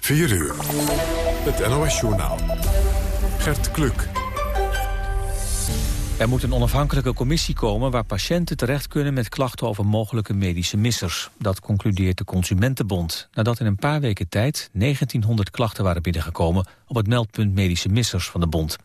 4 uur. Het NOS-journaal. Gert Kluk. Er moet een onafhankelijke commissie komen waar patiënten terecht kunnen met klachten over mogelijke medische missers. Dat concludeert de Consumentenbond, nadat in een paar weken tijd 1900 klachten waren binnengekomen op het meldpunt medische missers van de bond.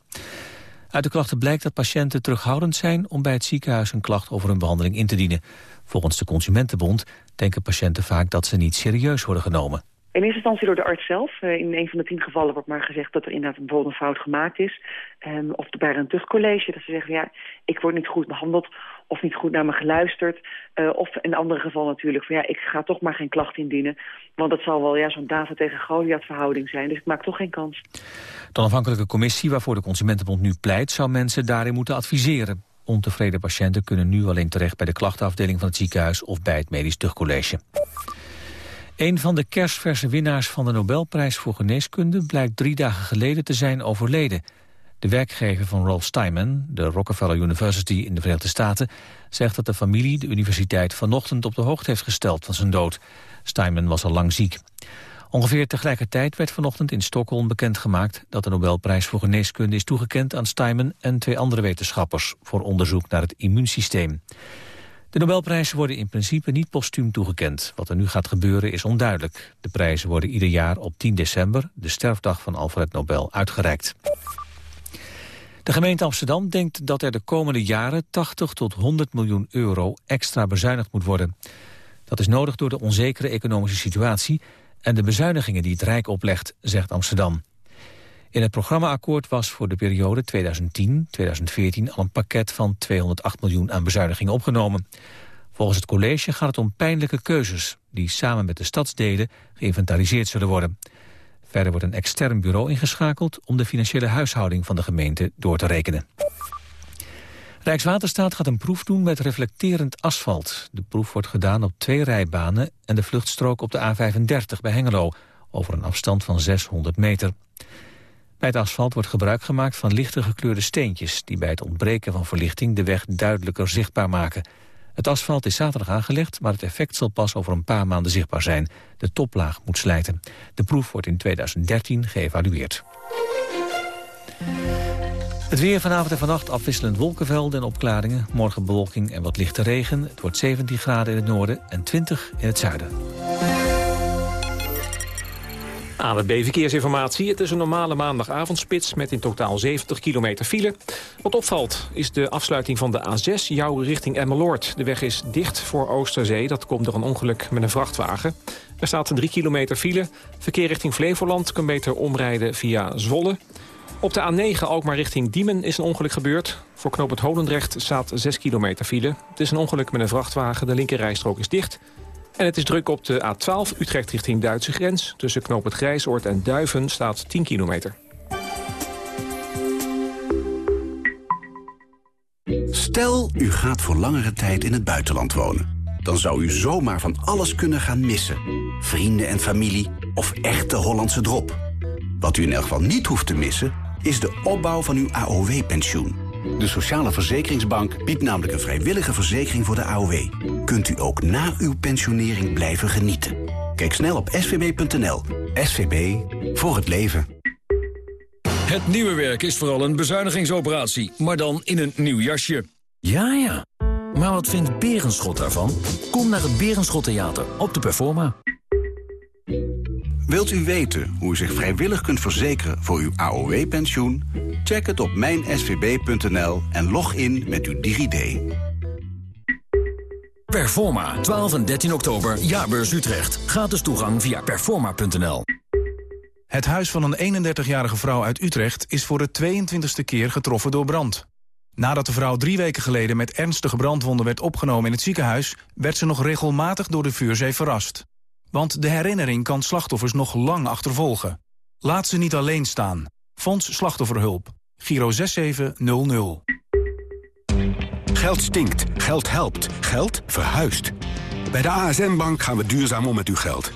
Uit de klachten blijkt dat patiënten terughoudend zijn om bij het ziekenhuis een klacht over hun behandeling in te dienen. Volgens de Consumentenbond denken patiënten vaak dat ze niet serieus worden genomen. In eerste instantie door de arts zelf. Eh, in een van de tien gevallen wordt maar gezegd dat er inderdaad bijvoorbeeld een fout gemaakt is. Um, of bij een tuchtcollege, dat ze zeggen, ja, ik word niet goed behandeld of niet goed naar me geluisterd. Uh, of in andere geval natuurlijk van, ja, ik ga toch maar geen klacht indienen. Want dat zal wel ja, zo'n David tegen Goliath verhouding zijn. Dus ik maak toch geen kans. De onafhankelijke commissie waarvoor de Consumentenbond nu pleit... zou mensen daarin moeten adviseren. Ontevreden patiënten kunnen nu alleen terecht bij de klachtenafdeling van het ziekenhuis... of bij het medisch tuchtcollege. Een van de kerstverse winnaars van de Nobelprijs voor geneeskunde... blijkt drie dagen geleden te zijn overleden. De werkgever van Rolf Steinman, de Rockefeller University in de Verenigde Staten... zegt dat de familie de universiteit vanochtend op de hoogte heeft gesteld van zijn dood. Steinman was al lang ziek. Ongeveer tegelijkertijd werd vanochtend in Stockholm bekendgemaakt... dat de Nobelprijs voor geneeskunde is toegekend aan Steinman en twee andere wetenschappers... voor onderzoek naar het immuunsysteem. De Nobelprijzen worden in principe niet postuum toegekend. Wat er nu gaat gebeuren is onduidelijk. De prijzen worden ieder jaar op 10 december, de sterfdag van Alfred Nobel, uitgereikt. De gemeente Amsterdam denkt dat er de komende jaren 80 tot 100 miljoen euro extra bezuinigd moet worden. Dat is nodig door de onzekere economische situatie en de bezuinigingen die het Rijk oplegt, zegt Amsterdam. In het programmaakkoord was voor de periode 2010-2014 al een pakket van 208 miljoen aan bezuinigingen opgenomen. Volgens het college gaat het om pijnlijke keuzes die samen met de stadsdelen geïnventariseerd zullen worden. Verder wordt een extern bureau ingeschakeld om de financiële huishouding van de gemeente door te rekenen. Rijkswaterstaat gaat een proef doen met reflecterend asfalt. De proef wordt gedaan op twee rijbanen en de vluchtstrook op de A35 bij Hengelo, over een afstand van 600 meter. Bij het asfalt wordt gebruik gemaakt van lichter gekleurde steentjes... die bij het ontbreken van verlichting de weg duidelijker zichtbaar maken. Het asfalt is zaterdag aangelegd, maar het effect zal pas over een paar maanden zichtbaar zijn. De toplaag moet slijten. De proef wordt in 2013 geëvalueerd. Het weer vanavond en vannacht afwisselend wolkenvelden en opklaringen. Morgen bewolking en wat lichte regen. Het wordt 17 graden in het noorden en 20 in het zuiden. Aan het B-verkeersinformatie. Het is een normale maandagavondspits met in totaal 70 kilometer file. Wat opvalt is de afsluiting van de A6, jouw richting Emmeloord. De weg is dicht voor Oosterzee. Dat komt door een ongeluk met een vrachtwagen. Er staat een 3 kilometer file. Verkeer richting Flevoland kan beter omrijden via Zwolle. Op de A9 ook maar richting Diemen is een ongeluk gebeurd. Voor knoop het Holendrecht staat 6 kilometer file. Het is een ongeluk met een vrachtwagen. De linkerrijstrook is dicht. En het is druk op de A12 Utrecht richting Duitse grens. Tussen Knoop het Grijsoord en Duiven staat 10 kilometer. Stel, u gaat voor langere tijd in het buitenland wonen. Dan zou u zomaar van alles kunnen gaan missen. Vrienden en familie of echte Hollandse drop. Wat u in elk geval niet hoeft te missen... is de opbouw van uw AOW-pensioen. De Sociale Verzekeringsbank biedt namelijk een vrijwillige verzekering voor de AOW. Kunt u ook na uw pensionering blijven genieten. Kijk snel op svb.nl. SVB, voor het leven. Het nieuwe werk is vooral een bezuinigingsoperatie, maar dan in een nieuw jasje. Ja, ja. Maar wat vindt Berenschot daarvan? Kom naar het Berenschot Theater op de Performa. Wilt u weten hoe u zich vrijwillig kunt verzekeren voor uw AOW-pensioen? Check het op mijnsvb.nl en log in met uw DigiD. Performa, 12 en 13 oktober, Jaarbeurs Utrecht. Gratis toegang via performa.nl. Het huis van een 31-jarige vrouw uit Utrecht is voor de 22e keer getroffen door brand. Nadat de vrouw drie weken geleden met ernstige brandwonden werd opgenomen in het ziekenhuis... werd ze nog regelmatig door de vuurzee verrast. Want de herinnering kan slachtoffers nog lang achtervolgen. Laat ze niet alleen staan. Fonds Slachtofferhulp. Giro 6700. Geld stinkt. Geld helpt. Geld verhuist. Bij de ASN Bank gaan we duurzaam om met uw geld.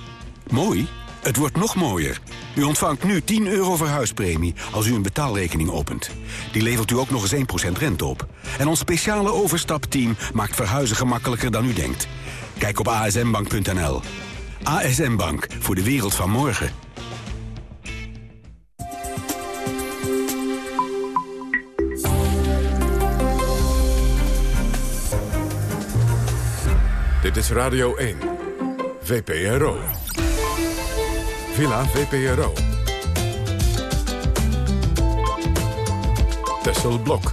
Mooi? Het wordt nog mooier. U ontvangt nu 10 euro verhuispremie als u een betaalrekening opent. Die levert u ook nog eens 1% rente op. En ons speciale overstapteam maakt verhuizen gemakkelijker dan u denkt. Kijk op asnbank.nl. ASM Bank, voor de wereld van morgen. Dit is Radio 1, VPRO. Villa VPRO. Tessel Blok.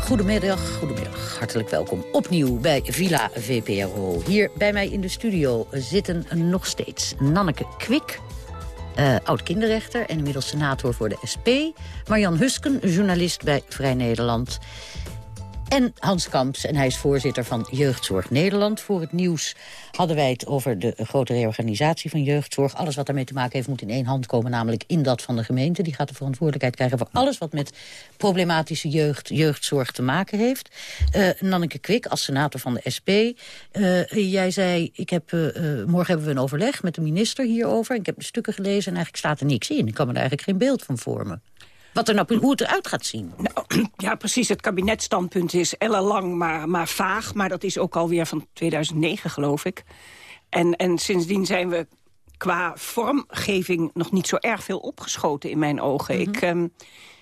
Goedemiddag, goedemiddag. Hartelijk welkom opnieuw bij Villa VPRO. Hier bij mij in de studio zitten nog steeds Nanneke Kwik... Uh, oud-kinderrechter en inmiddels senator voor de SP. Marjan Husken, journalist bij Vrij Nederland. En Hans Kamps, en hij is voorzitter van Jeugdzorg Nederland. Voor het nieuws hadden wij het over de grote reorganisatie van jeugdzorg. Alles wat daarmee te maken heeft moet in één hand komen, namelijk in dat van de gemeente. Die gaat de verantwoordelijkheid krijgen voor alles wat met problematische jeugd, jeugdzorg te maken heeft. Uh, Nanneke Kwik, als senator van de SP. Eh, jij zei, ik heb, uh, morgen hebben we een overleg met de minister hierover. Ik heb de stukken gelezen en eigenlijk staat er niks in. Ik kan me daar eigenlijk geen beeld van vormen. Wat er nou, hoe het eruit gaat zien. Nou, ja, precies. Het kabinetstandpunt is ellenlang, maar, maar vaag. Maar dat is ook alweer van 2009, geloof ik. En, en sindsdien zijn we qua vormgeving nog niet zo erg veel opgeschoten in mijn ogen. Mhm. Ik... Um,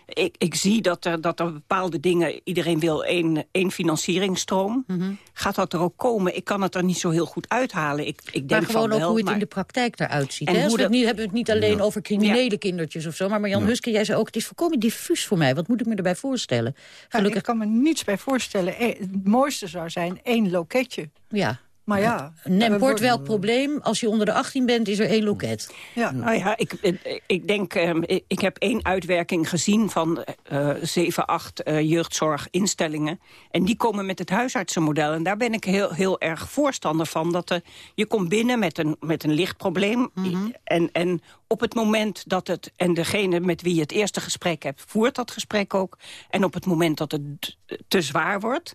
ik, ik zie dat er, dat er bepaalde dingen... iedereen wil één, één financieringstroom. Mhm. Gaat dat er ook komen? Ik kan het er niet zo heel goed uithalen. Ik, ik denk maar gewoon ook hoe het in de praktijk eruit ziet. En hè? Hoe dat... niet, hebben we het niet alleen over criminele kindertjes of zo. Maar Jan ja. Huske, jij zei ook, het is volkomen diffuus voor mij. Wat moet ik me erbij voorstellen? Gelukkig... ik kan me niets bij voorstellen. Eh, het mooiste zou zijn één loketje. Ja. Maar ja... Nem wordt wel het probleem. Als je onder de 18 bent, is er één loket. Ja, nou ja, ik, ik denk... Ehm, ik heb één uitwerking gezien van uh, 7, 8 uh, jeugdzorginstellingen. En die komen met het huisartsenmodel. En daar ben ik heel, heel erg voorstander van. Dat er, je komt binnen met een, met een licht probleem. Mm en, en op het moment dat het... En degene met wie je het eerste gesprek hebt, voert dat gesprek ook. En op het moment dat het te zwaar wordt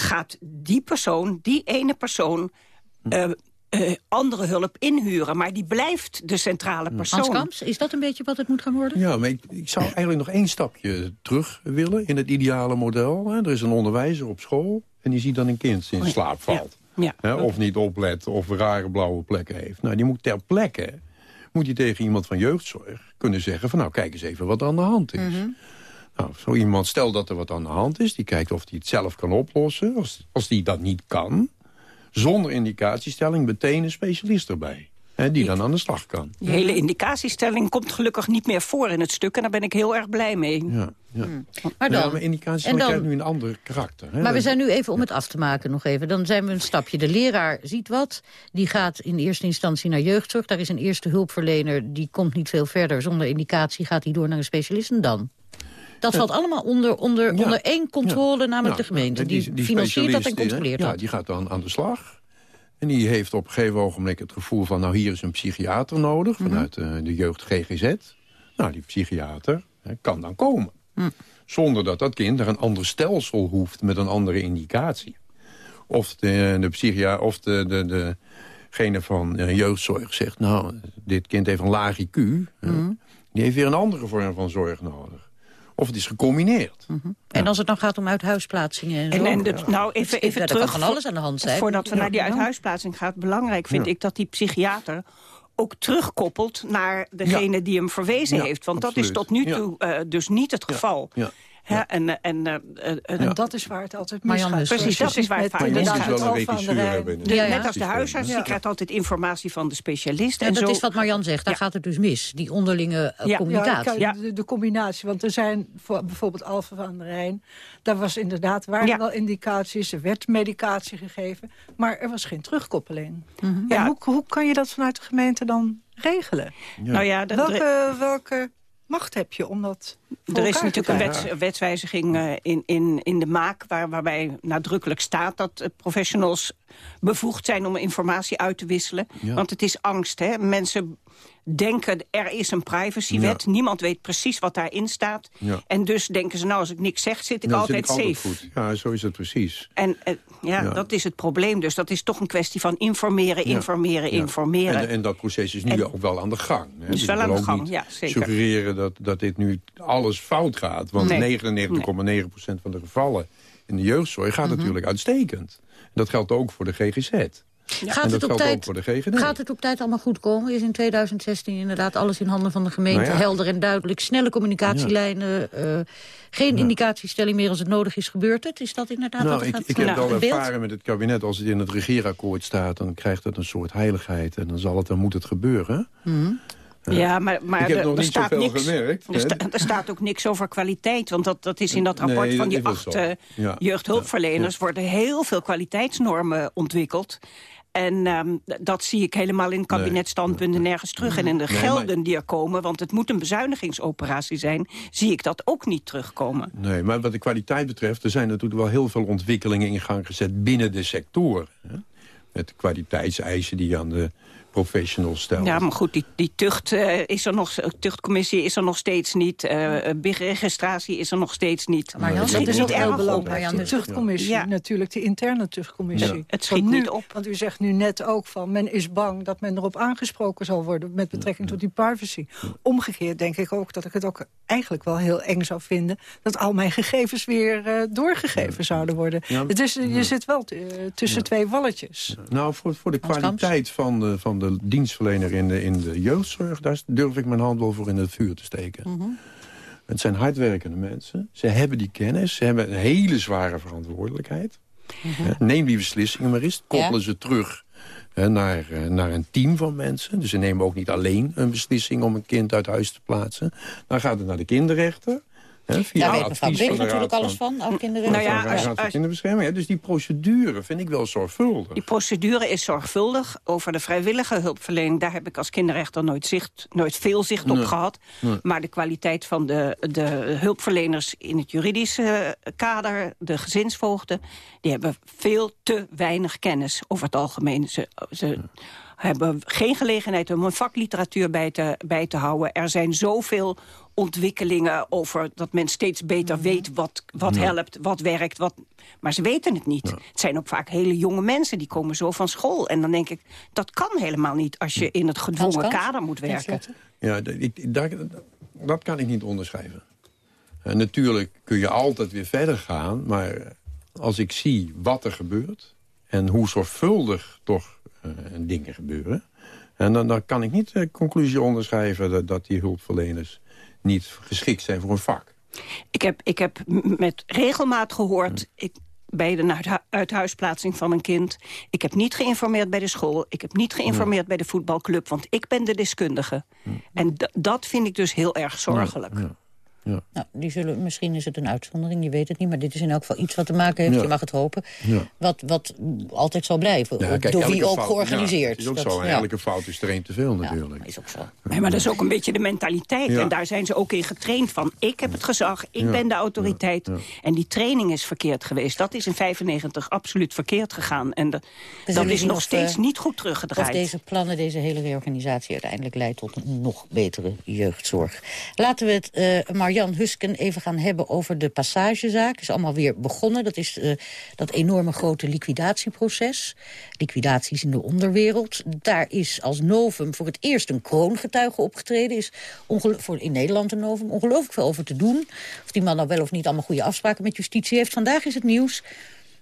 gaat die persoon, die ene persoon... Uh, uh, andere hulp inhuren. Maar die blijft de centrale persoon. Hans Kamps, is dat een beetje wat het moet gaan worden? Ja, maar ik, ik zou eigenlijk nog één stapje terug willen in het ideale model. Er is een onderwijzer op school en die ziet dan een kind in slaap valt. Ja. Ja. Of niet oplet of rare blauwe plekken heeft. Nou, die moet ter plekke moet je tegen iemand van jeugdzorg kunnen zeggen... van nou, kijk eens even wat er aan de hand is. Mm nou, zo iemand, stel dat er wat aan de hand is... die kijkt of hij het zelf kan oplossen. Als, als die dat niet kan, zonder indicatiestelling... meteen een specialist erbij. Hè, die dan aan de slag kan. Die hele indicatiestelling komt gelukkig niet meer voor in het stuk... en daar ben ik heel erg blij mee. Ja, ja. Hmm. Maar, dan, ja, maar indicatiestelling krijgt nu een ander karakter. Hè? Maar we zijn nu even, om het af te maken nog even... dan zijn we een stapje. De leraar ziet wat, die gaat in eerste instantie naar jeugdzorg. Daar is een eerste hulpverlener, die komt niet veel verder. Zonder indicatie gaat hij door naar een specialist en dan? Dat valt allemaal onder, onder, onder één controle, namelijk de gemeente. Die, die, financiert dat en controleert dat. Ja, die gaat dan aan de slag. En die heeft op een gegeven ogenblik het gevoel van... nou, hier is een psychiater nodig mhm. vanuit uh, de jeugd GGZ. Nou, die psychiater hè, kan dan komen. Mhm. Zonder dat dat kind naar een ander stelsel hoeft met een andere indicatie. Of de, de psychiater, of de, de, degene van uh, jeugdzorg zegt... nou, dit kind heeft een laag IQ. Mhm. Die heeft weer een andere vorm van zorg nodig. Of het is gecombineerd. Mhm. En als het dan gaat om uithuisplaatsingen en, en, en nou, even, even terug. Er kan van alles aan de hand zijn. Voordat we naar die uithuisplaatsing gaan. Belangrijk vind ik dat die psychiater ook terugkoppelt naar degene die hem verwezen heeft. Want dat is tot nu toe uh, dus niet het geval. Ja. En, en, uh, en dat is waar het altijd misgaat. Precies, dat is waar het vaak misgaat. Net als de huisarts, die krijgt altijd informatie van de specialist. En, en dat is wat Marjan zegt, daar gaat het dus mis. Die onderlinge communicatie. Ja, de, de, combinatie, want er zijn voor, bijvoorbeeld Alphen van der Rijn... daar was inderdaad, waren wel indicaties, er werd medicatie gegeven... maar er was geen terugkoppeling. Mm -hmm. hoe, hoe kan je dat vanuit de gemeente dan regelen? Nou ja, welke, welke macht heb je om dat Er is natuurlijk een wets, wetswijziging uh, in, in, in de maak... Waar, waarbij nadrukkelijk staat dat uh, professionals bevoegd zijn... om informatie uit te wisselen. Ja. Want het is angst. Hè? Mensen denken, er is een privacywet. Ja. Niemand weet precies wat daarin staat. Ja. En dus denken ze, nou, als ik niks zeg, zit ik altijd zit ik safe. Goed. Ja, zo is het precies. En uh, ja, dat is het probleem. Dus dat is toch een kwestie van informeren, informeren, informeren. En, en, dat proces is nu en, ook wel aan de gang. Hè? Is dus wel aan de gang, ja, zeker. suggereren dat, dat dit nu alles fout gaat. Want 99,9% nee. van de gevallen in de jeugdzorg gaat mm -hmm. natuurlijk uitstekend. En dat geldt ook voor de GGZ. Gaat, het op tijd, gaat het op tijd allemaal goed komen? Is in 2016 inderdaad alles in handen van de gemeente nou helder en duidelijk? Snelle communicatielijnen, uh, geen indicatiestelling meer als het nodig is. Gebeurt het? Is dat inderdaad nou, wat ik, gaat ik heb wel ervaren met het kabinet. Als het in het regeerakkoord staat, dan krijgt het een soort heiligheid. En dan, zal het, dan moet het gebeuren. Mm ja, maar, maar ik heb er, nog niet zoveel niks, gemerkt. Er, er, staat ook niks over kwaliteit. Want dat, dat is in dat rapport van die acht uh, jeugdhulpverleners... worden heel veel kwaliteitsnormen ontwikkeld. En um, dat zie ik helemaal in kabinetstandpunten nergens terug. En in de gelden die er komen, want het moet een bezuinigingsoperatie zijn... zie ik dat ook niet terugkomen. Nee, maar wat de kwaliteit betreft... er zijn natuurlijk wel heel veel ontwikkelingen in gang gezet binnen de sector. Hè? Met de kwaliteitseisen die aan de professionals stellen. Ja, maar goed, die, die tucht, uh, is er nog, tuchtcommissie is er nog steeds niet. Uh, registratie is er nog steeds niet. Maar Jan, dat is ook heel belangrijk. De tuchtcommissie, ja. natuurlijk, de interne tuchtcommissie. Ja. Het schiet nu, niet op. Want u zegt nu net ook van, men is bang dat men erop aangesproken zal worden... met betrekking tot die privacy. Omgekeerd denk ik ook dat ik het ook eigenlijk wel heel eng zou vinden... dat al mijn gegevens weer uh, doorgegeven zouden worden. Het is, je zit wel tussen twee walletjes. Nou, voor, voor de kwaliteit van de, van de dienstverlener in de, in de jeugdzorg... daar durf ik mijn hand wel voor in het vuur te steken. Mhm. Het zijn hardwerkende mensen. Ze hebben die kennis. Ze hebben een hele zware verantwoordelijkheid. Mhm. Neem die beslissingen maar eens. Koppelen ze terug naar, eh, naar een team van mensen. Dus ze nemen ook niet alleen een beslissing om een kind uit huis te plaatsen. Dan gaat het naar de kinderrechter. Daar weet mevrouw Brink natuurlijk alles van, ook kinderen. Nou ja, als, als, kinderbescherming. dus die procedure vind ik wel zorgvuldig. Die procedure is zorgvuldig. Over de vrijwillige hulpverlening, daar heb ik als kinderrechter nooit, zicht, nooit veel zicht op gehad. Maar de kwaliteit van de, de hulpverleners in het juridische kader, de gezinsvoogden, die hebben veel te weinig kennis over het algemeen. Ze, ze hebben geen gelegenheid om een vakliteratuur bij te, bij te houden. Er zijn zoveel ontwikkelingen over dat men steeds beter mhm. weet wat, wat helpt, wat werkt. Wat, maar ze weten het niet. Het zijn ook vaak hele jonge mensen, die komen zo van school. En dan denk ik, dat kan helemaal niet als je in het gedwongen kader moet werken. Ja, ik, dat kan ik niet onderschrijven. Uh, natuurlijk kun je altijd weer verder gaan, maar als ik zie wat er gebeurt... en hoe zorgvuldig toch uh, dingen gebeuren... en dan, dan kan ik niet de conclusie onderschrijven dat, dat die hulpverleners niet geschikt zijn voor een vak. Ik heb, ik heb met regelmaat gehoord... Ik, bij de uithuisplaatsing van een kind. Ik heb niet geïnformeerd bij de school. Ik heb niet geïnformeerd bij de voetbalclub. Want ik ben de deskundige. En dat vind ik dus heel erg zorgelijk. Ja. Nou, die zullen, misschien is het een uitzondering, je weet het niet. Maar dit is in elk geval iets wat te maken heeft, je mag het hopen. Wat, wat altijd zal blijven. door wie ook georganiseerd. is ook dat, zo. Elke fout is er één te veel natuurlijk. is ook zo. Nee, maar dat is ook een beetje de mentaliteit. En daar zijn ze ook in getraind van. Ik heb het gezag, ik ben de autoriteit. En die training is verkeerd geweest. Dat is in 95 absoluut verkeerd gegaan. En dat, dat is nog steeds eh, niet goed teruggedraaid. Of deze plannen, deze hele reorganisatie uiteindelijk leidt tot een nog betere jeugdzorg. Laten we het uh, maar Jan Husken even gaan hebben over de passagezaak. Is allemaal weer begonnen. Dat is uh, dat enorme grote liquidatieproces. Liquidaties in de onderwereld. Daar is als novum voor het eerst een kroongetuige opgetreden. Is voor in Nederland een novum. Ongelooflijk veel over te doen. Of die man nou wel of niet allemaal goede afspraken met justitie heeft. Vandaag is het nieuws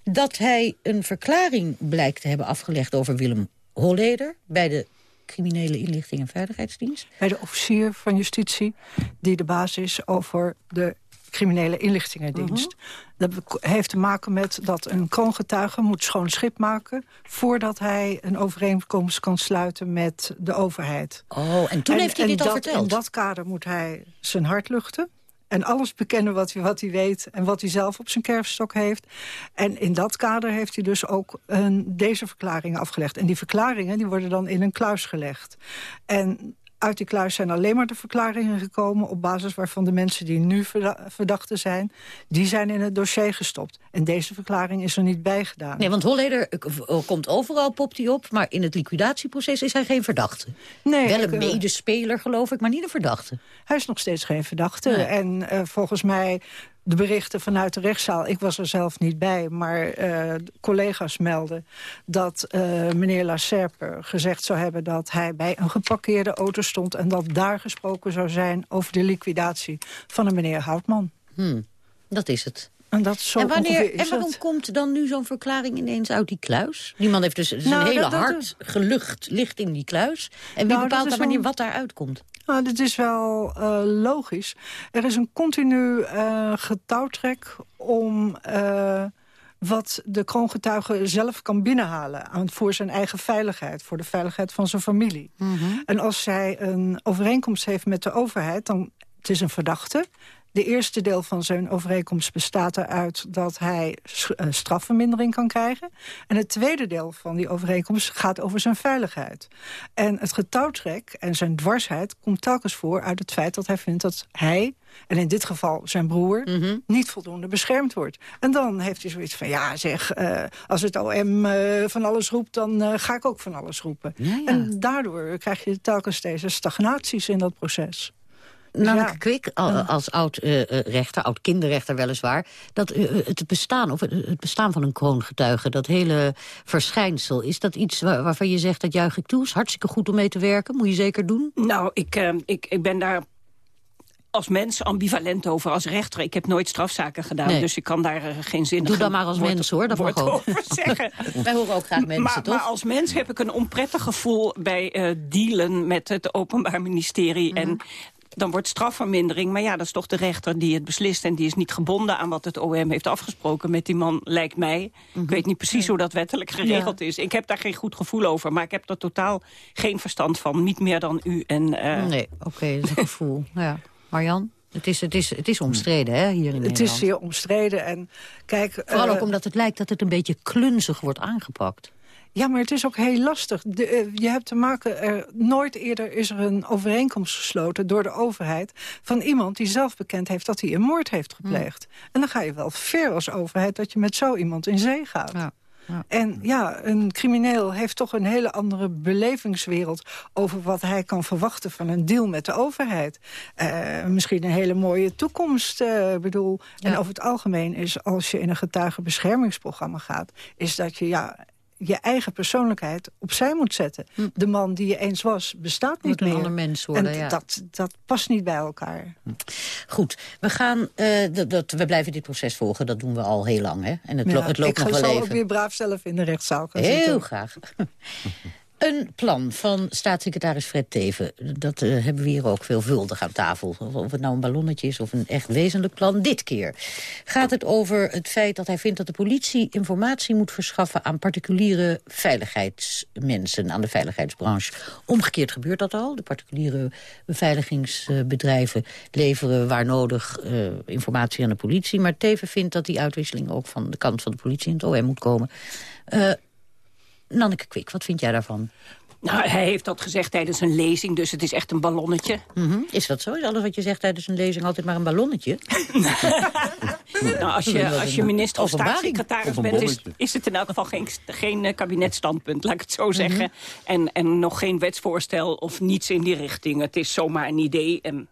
dat hij een verklaring blijkt te hebben afgelegd over Willem Holleder... bij de criminele inlichting en veiligheidsdienst? Bij de officier van justitie, die de baas is over de criminele inlichtingendienst. Mhm. Dat heeft te maken met dat een kroongetuige moet schoon schip maken... voordat hij een overeenkomst kan sluiten met de overheid. Oh, en toen heeft hij dit al verteld? In dat kader moet hij zijn hart luchten en alles bekennen wat, wat hij weet... en wat hij zelf op zijn kerfstok heeft. En in dat kader heeft hij dus ook een, deze verklaringen afgelegd. En die verklaringen die worden dan in een kluis gelegd. En uit die kluis zijn alleen maar de verklaringen gekomen... op basis waarvan de mensen die nu verdachten zijn... die zijn in het dossier gestopt. En deze verklaring is er niet bij gedaan. Nee, want Holleder komt overal, popt hij op... maar in het liquidatieproces is hij geen verdachte. Nee, Wel een eh, medespeler, geloof ik, maar niet een verdachte. Hij is nog steeds geen verdachte. En uh, volgens mij de berichten vanuit de rechtszaal, ik was er zelf niet bij... maar uh, collega's melden dat uh, meneer Lacerpe gezegd zou hebben... dat hij bij een geparkeerde auto stond... en dat daar gesproken zou zijn over de liquidatie van een meneer Houtman. Hmm, dat is het. En, dat zo en, wanneer, en waarom komt dan nu zo'n verklaring ineens uit die kluis? Die man heeft dus, dus nou, een hele hart gelucht ligt in die kluis. En wie nou, bepaalt dan wanneer wat daaruit komt? Nou, dit is wel uh, logisch. Er is een continu uh, getouwtrek om... Uh, wat de kroongetuige zelf kan binnenhalen... Aan, voor zijn eigen veiligheid, voor de veiligheid van zijn familie. Mm -hmm. En als zij een overeenkomst heeft met de overheid... dan het is een verdachte, de eerste deel van zijn overeenkomst bestaat eruit dat hij eh, strafvermindering kan krijgen. En het tweede deel van die overeenkomst gaat over zijn veiligheid. En het getouwtrek en zijn dwarsheid komt telkens voor uit het feit dat hij vindt dat hij en in dit geval zijn broer, mhm. niet voldoende beschermd wordt. En dan heeft hij zoiets van, ja zeg, uh, als het OM uh, eh, van alles roept... dan uh, ga ik ook van alles roepen. Ja, ja. En daardoor krijg je telkens deze stagnaties in dat proces. Nanneke ja. Kwik, als oud-rechter, oud-kinderrechter weliswaar... dat het, bestaan, of het bestaan van een kroongetuige, dat hele verschijnsel... is dat iets waarvan je zegt, dat juich ik toe? Is hartstikke goed om mee te werken? Moet je zeker doen? Nou, ik, ik, ik ben daar als mens ambivalent over als rechter. Ik heb nooit strafzaken gedaan, dus ik kan daar geen zin in. Doe dan maar als mens, hoor. Dat mag ook. zeggen. Wij horen ook graag mensen, maar, toch? Maar als mens heb ik een onprettig gevoel bij uh, dealen met het Openbaar Ministerie. En mhm dan wordt strafvermindering. Maar ja, dat is toch de rechter die het beslist. En die is niet gebonden aan wat het OM heeft afgesproken met die man, lijkt mij. Ik mhm. weet niet precies hoe dat wettelijk geregeld is. Ik heb daar geen goed gevoel over. Maar ik heb er totaal geen verstand van. Niet meer dan u. En, uh... Nee, oké, okay, dat is een gevoel. ja. Marjan? Het is, het, is, het is omstreden, hè, hier in Nederland. Het is zeer omstreden. En kijk, Vooral ook eh, omdat het lijkt dat het een beetje klunzig wordt aangepakt. Ja, maar het is ook heel lastig. De, uh, je hebt te maken, er, nooit eerder is er een overeenkomst gesloten door de overheid... van iemand die zelf bekend heeft dat hij een moord heeft gepleegd. En dan ga je wel ver als overheid dat je met zo iemand in zee gaat. Ja. Ja. En ja, een crimineel heeft toch een hele andere belevingswereld... over wat hij kan verwachten van een deal met de overheid. Uh, misschien een hele mooie toekomst, uh, bedoel. Ja. En over het algemeen is, als je in een getuigenbeschermingsprogramma gaat... is dat je ja, je eigen persoonlijkheid opzij moet zetten. Hm. De man die je eens was, bestaat niet meer. een ander mens worden, en dat, dat past niet bij elkaar. Hm. Goed, we, gaan, uh, dat, we blijven dit proces volgen. Dat doen we al heel lang. Hè? En het, lo het loopt nog wel even. Ik zal ook weer braaf zelf in de rechtszaal gaan Heel zitten. graag. Een plan van staatssecretaris Fred Teven. Dat uh, hebben we hier ook veelvuldig aan tafel. Of het nou een ballonnetje is of een echt wezenlijk plan. Dit keer gaat het over het feit dat hij vindt dat de politie informatie moet verschaffen... aan particuliere veiligheidsmensen, aan de veiligheidsbranche. Omgekeerd gebeurt dat al. De particuliere beveiligingsbedrijven leveren waar nodig uh, informatie aan de politie. Maar Teven vindt dat die uitwisseling ook van de kant van de politie in het OM moet komen. Uh, Nanneke Kwik, wat vind jij daarvan? Nou, hij heeft dat gezegd tijdens een lezing, dus het is echt een ballonnetje. Mm -hmm. Is dat zo? Is alles wat je zegt tijdens een lezing altijd maar een ballonnetje? nou, als je, als je minister of staatssecretaris bent, is, is het in elk geval geen, geen uh, kabinetstandpunt, laat ik het zo mhm. zeggen. en, en nog geen wetsvoorstel of niets in die richting. Het is zomaar een idee en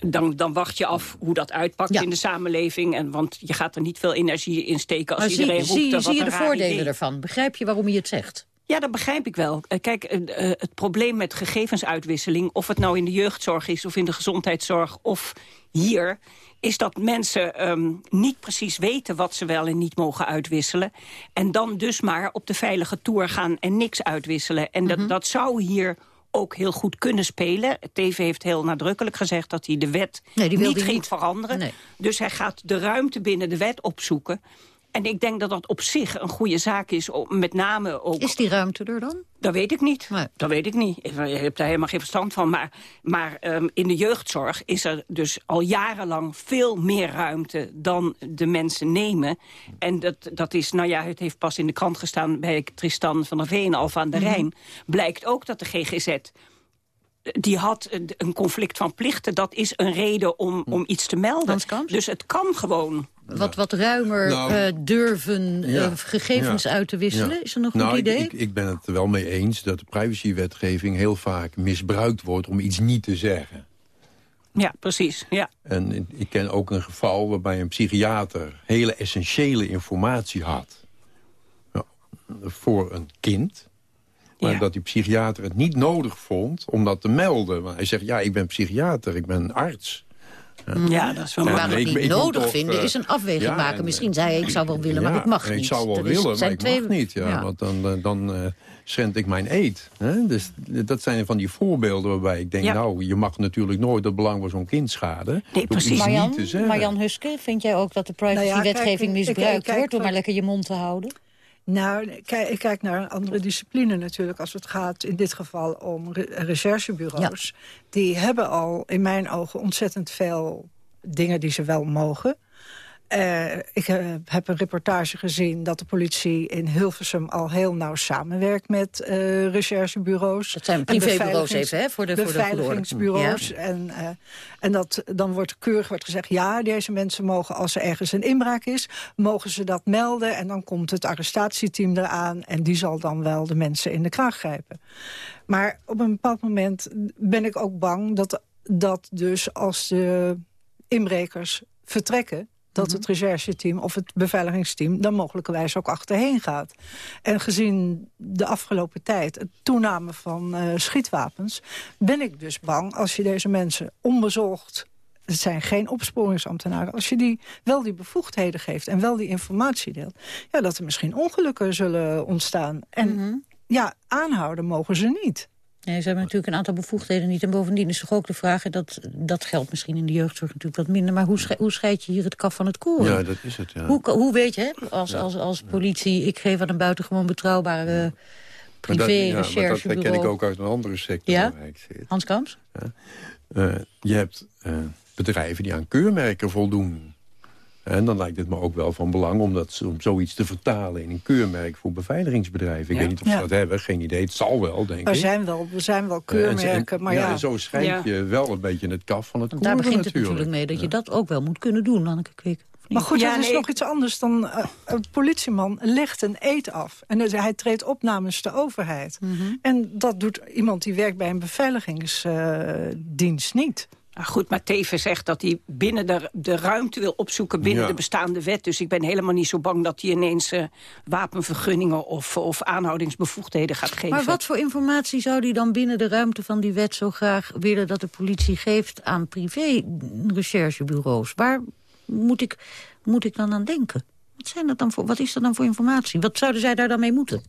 dan, dan wacht je af hoe dat uitpakt in de samenleving. En, want je gaat er niet veel energie in steken als maar iedereen zie, roept... Zie, zie je de voordelen ervan? Begrijp je waarom je het zegt? Ja, dat begrijp ik wel. Eh, kijk, eh, eh, het probleem met gegevensuitwisseling... of het nou in de jeugdzorg is of in de gezondheidszorg of hier is dat mensen um, niet precies weten wat ze wel en niet mogen uitwisselen. En dan dus maar op de veilige toer gaan en niks uitwisselen. En dat, mhm. dat zou hier ook heel goed kunnen spelen. TV heeft heel nadrukkelijk gezegd dat hij de wet niet ging veranderen. Dus hij gaat de ruimte binnen de wet opzoeken. En ik denk dat dat op zich een goede zaak is. Met name ook... Is die ruimte er dan? Dat weet ik niet. Nee. Dat weet ik niet. Je hebt daar helemaal geen verstand van. Maar, maar um, in de jeugdzorg is er dus al jarenlang veel meer ruimte dan de mensen nemen. En dat, dat is, nou ja, het heeft pas in de krant gestaan bij Tristan van der Veen, Alfa aan de mhm. Rijn. Blijkt ook dat de GGZ die had een conflict van plichten. Dat is een reden om, om iets te melden. Dus het kan gewoon. Wat, wat ruimer nou, uh, durven uh, gegevens ja, uit te wisselen? Is dat een goed nou, idee? Ik, ik, ben het er wel mee eens dat de privacywetgeving heel vaak misbruikt wordt om iets niet te zeggen. Ja, precies. Ja. En ik ken ook een geval waarbij een psychiater hele essentiële informatie had voor een kind. Maar dat die psychiater het niet nodig vond om dat te melden. Want hij zegt, ja, ik ben psychiater, ik ben arts. Ja, dat is wel Maar we het niet nodig vinden, is een afweging maken. Misschien zei je, ik zou wel willen, maar ik mag niet. Ik zou wel willen, maar ik mag niet. Ja, Want dan, dan uh, schend ik mijn eet. Hè? Dus dat zijn van die voorbeelden waarbij ik denk... nou, je mag natuurlijk nooit het belang van zo'n kind schaden. Nee, precies. Marjan, Marjan Huske, vind jij ook dat de privacywetgeving nou ja, misbruikt wordt... door maar lekker je mond te houden? Nou, ik kijk naar een andere discipline natuurlijk... als het gaat in dit geval om recherchebureaus. Die hebben al in mijn ogen ontzettend veel dingen die ze wel mogen. Uh, ik uh, heb een reportage gezien dat de politie in Hilversum al heel nauw samenwerkt met uh, recherchebureaus. Dat zijn privébureaus even, hè? Voor de, beveiligingsbureaus. Voor de en, en dat, dan wordt keurig wordt gezegd, ja, deze mensen mogen, als er ergens een inbraak is, mogen ze dat melden. En dan komt het arrestatieteam eraan en die zal dan wel de mensen in de kraag grijpen. Maar op een bepaald moment ben ik ook bang dat, dat dus als de inbrekers vertrekken dat het mhm. rechercheteam of het beveiligingsteam... dan mogelijkerwijs ook achterheen gaat. En gezien de afgelopen tijd, het toename van uh, schietwapens... ben ik dus bang als je deze mensen onbezorgd... het zijn geen opsporingsambtenaren... als je die wel die bevoegdheden geeft en wel die informatie deelt... ja, dat er misschien ongelukken zullen ontstaan. En mhm. ja, aanhouden mogen ze niet. Nee, ze hebben natuurlijk een aantal bevoegdheden niet. En bovendien is toch ook de vraag, dat, dat geldt misschien in de jeugdzorg natuurlijk wat minder... maar hoe, hoe scheid je hier het kaf van het koren? Ja, dat is het, ja. Hoe, hoe weet je, als, als, als politie, ik geef aan een buitengewoon betrouwbare privé-recherchebureau... Ja, dat ken ik ook uit een andere sector ja? waar ik zit. Hans Kams? Ja. Uh, je hebt uh, bedrijven die aan keurmerken voldoen. En dan lijkt het me ook wel van belang om, dat, om zoiets te vertalen... in een keurmerk voor beveiligingsbedrijven. Ik weet niet of ze dat hebben, geen idee. Het zal wel, denk er ik. Zijn wel, er zijn wel keurmerken, maar ja... En zo schrijf je wel een beetje het kaf van het koeren Daar begint het natuurlijk mee dat je dat ook wel moet kunnen doen, Anneke Kwik. Maar goed, ja, dat is nog iets anders dan... Uh, een politieman legt een eet af. En dus hij treedt op namens de overheid. Mhm. En dat doet iemand die werkt bij een beveiligingsdienst niet. Nou goed, maar Teven zegt dat hij binnen de, de ruimte wil opzoeken binnen de bestaande wet. Dus ik ben helemaal niet zo bang dat hij ineens uh, wapenvergunningen of, of aanhoudingsbevoegdheden gaat geven. Maar wat voor informatie zou hij dan binnen de ruimte van die wet zo graag willen dat de politie geeft aan privé-recherchebureaus? Waar moet ik, moet ik dan aan denken? Wat, zijn dat dan voor, wat is dat dan voor informatie? Wat zouden zij daar dan mee moeten?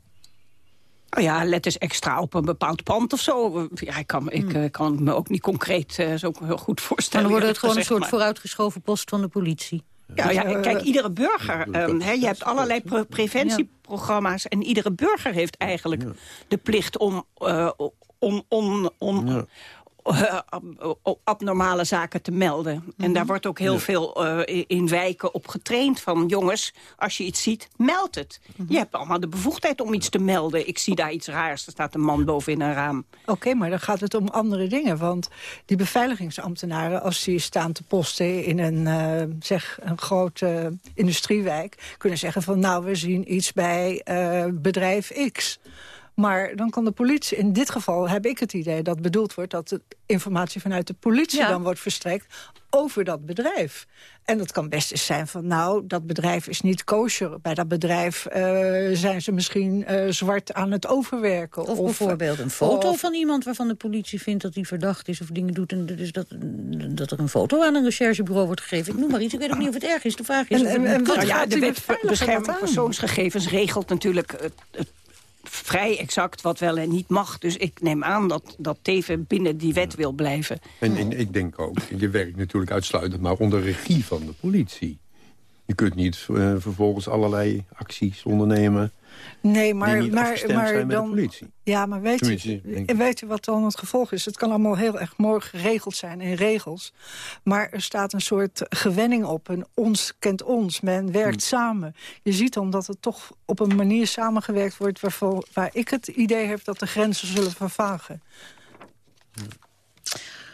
Oh ja, let eens extra op een bepaald pand of zo. Ja, ik kan, ik, hmm. eh, kan me ook niet concreet uh, zo heel goed voorstellen. dan wordt het gewoon een soort vooruitgeschoven post van de politie. Ja, ja, kijk, iedere burger, um, je hebt allerlei preventieprogramma's... en iedere burger heeft eigenlijk de plicht om, uh, om, om, om, abnormale zaken te melden. En daar mhm. wordt ook heel veel uh, in wijken op getraind van... jongens, als je iets ziet, meld het. Mhm. Je hebt allemaal de bevoegdheid om iets te melden. Ik zie daar iets raars, er staat een man boven in een raam. Oké, maar dan gaat het om andere dingen. Want die beveiligingsambtenaren, als die staan te posten... in een, uh, zeg, een grote industriewijk, kunnen zeggen van... nou, we zien iets bij bedrijf X... Maar dan kan de politie, in dit geval heb ik het idee dat bedoeld wordt... dat de informatie vanuit de politie dan wordt verstrekt over dat bedrijf. En dat kan best eens zijn van, nou, dat bedrijf is niet kosher. Bij dat bedrijf uh, zijn ze misschien uh, zwart aan het overwerken. Of, of bijvoorbeeld een foto of, van iemand waarvan de politie vindt dat hij verdacht is... of dingen doet en dus dat, dat er een foto aan een recherchebureau wordt gegeven. Ik noem maar iets, ik weet ook niet of het erg is. De vraag is... En, en, en, nou ja, de wet bescherming persoonsgegevens regelt natuurlijk... het, het vrij exact wat wel en niet mag. Dus ik neem aan dat, dat Teven binnen die wet wil blijven. En, en ik denk ook, je werkt natuurlijk uitsluitend maar onder regie van de politie. Je kunt niet uh, vervolgens allerlei acties ondernemen Nee, maar, maar, maar dan. Ja, maar weet je, weet je wat dan het gevolg is? Het kan allemaal heel erg mooi geregeld zijn in regels. Maar er staat een soort gewenning op. En ons kent ons. Men werkt hm. samen. Je ziet dan dat het toch op een manier samengewerkt wordt... Waar, waar ik het idee heb dat de grenzen zullen vervagen.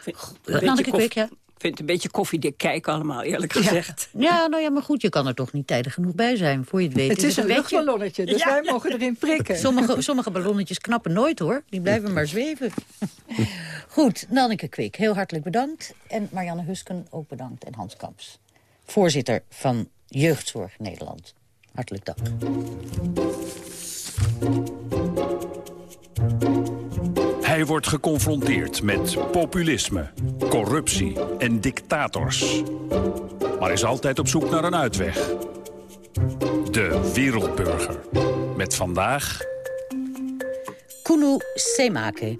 Vind, ik weet, ja vind het een beetje koffiedik kijken allemaal, eerlijk gezegd. Ja. nou ja, maar goed, je kan er toch niet tijdig genoeg bij zijn, voor je het weet. Het is, een, luchtballonnetje, dus wij mogen erin prikken. Sommige, sommige ballonnetjes knappen nooit, hoor. Die blijven maar zweven. goed, Nanneke Kwik, heel hartelijk bedankt. En Marianne Husken ook bedankt. En Hans Kamps, voorzitter van Jeugdzorg Nederland. Hartelijk dank. Hij wordt geconfronteerd met populisme, corruptie en dictators. Maar is altijd op zoek naar een uitweg. De Wereldburger. Met vandaag... Kunu Semake,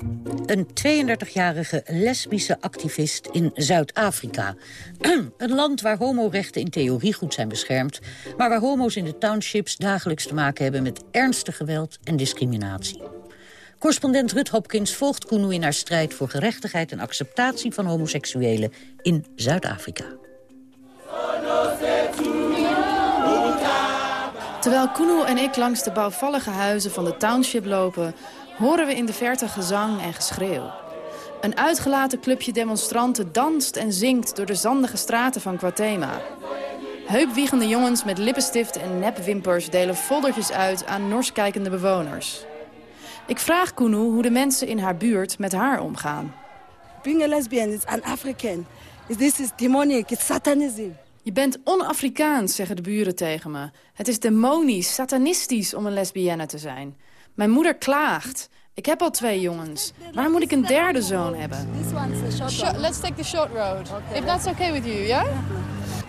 een 32-jarige lesbische activist in Zuid-Afrika. een land waar homorechten in theorie goed zijn beschermd... maar waar homo's in de townships dagelijks te maken hebben... met ernstig geweld en discriminatie. Correspondent Rut Hopkins volgt Kunu in haar strijd voor gerechtigheid... en acceptatie van homoseksuelen in Zuid-Afrika. Terwijl Kuno en ik langs de bouwvallige huizen van de township lopen... horen we in de verte gezang en geschreeuw. Een uitgelaten clubje demonstranten danst en zingt... door de zandige straten van Guatemala. Heupwiegende jongens met lippenstift en nepwimpers... delen foldertjes uit aan norskijkende bewoners. Ik vraag Kuno hoe de mensen in haar buurt met haar omgaan. Being a lesbian is an African. This is demonic, it's satanism. Je bent on-Afrikaans, zeggen de buren tegen me. Het is demonisch, satanistisch om een lesbienne te zijn. Mijn moeder klaagt. Ik heb al twee jongens. Waar moet ik een derde zoon hebben? Let's take the short road. If that's okay with you, yeah?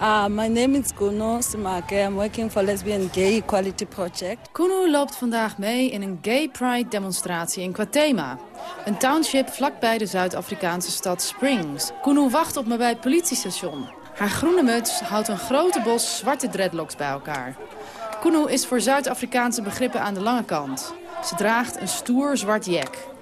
Uh, my name is Kuno Simake. I'm working for Lesbian Gay Equality Project. Kuno loopt vandaag mee in een Gay Pride demonstratie in Quatema. Een township vlakbij de Zuid-Afrikaanse stad Springs. Kuno wacht op me bij het politiestation. Haar groene muts houdt een grote bos zwarte dreadlocks bij elkaar. Kuno is voor Zuid-Afrikaanse begrippen aan de lange kant. Ze draagt een stoer zwart jek.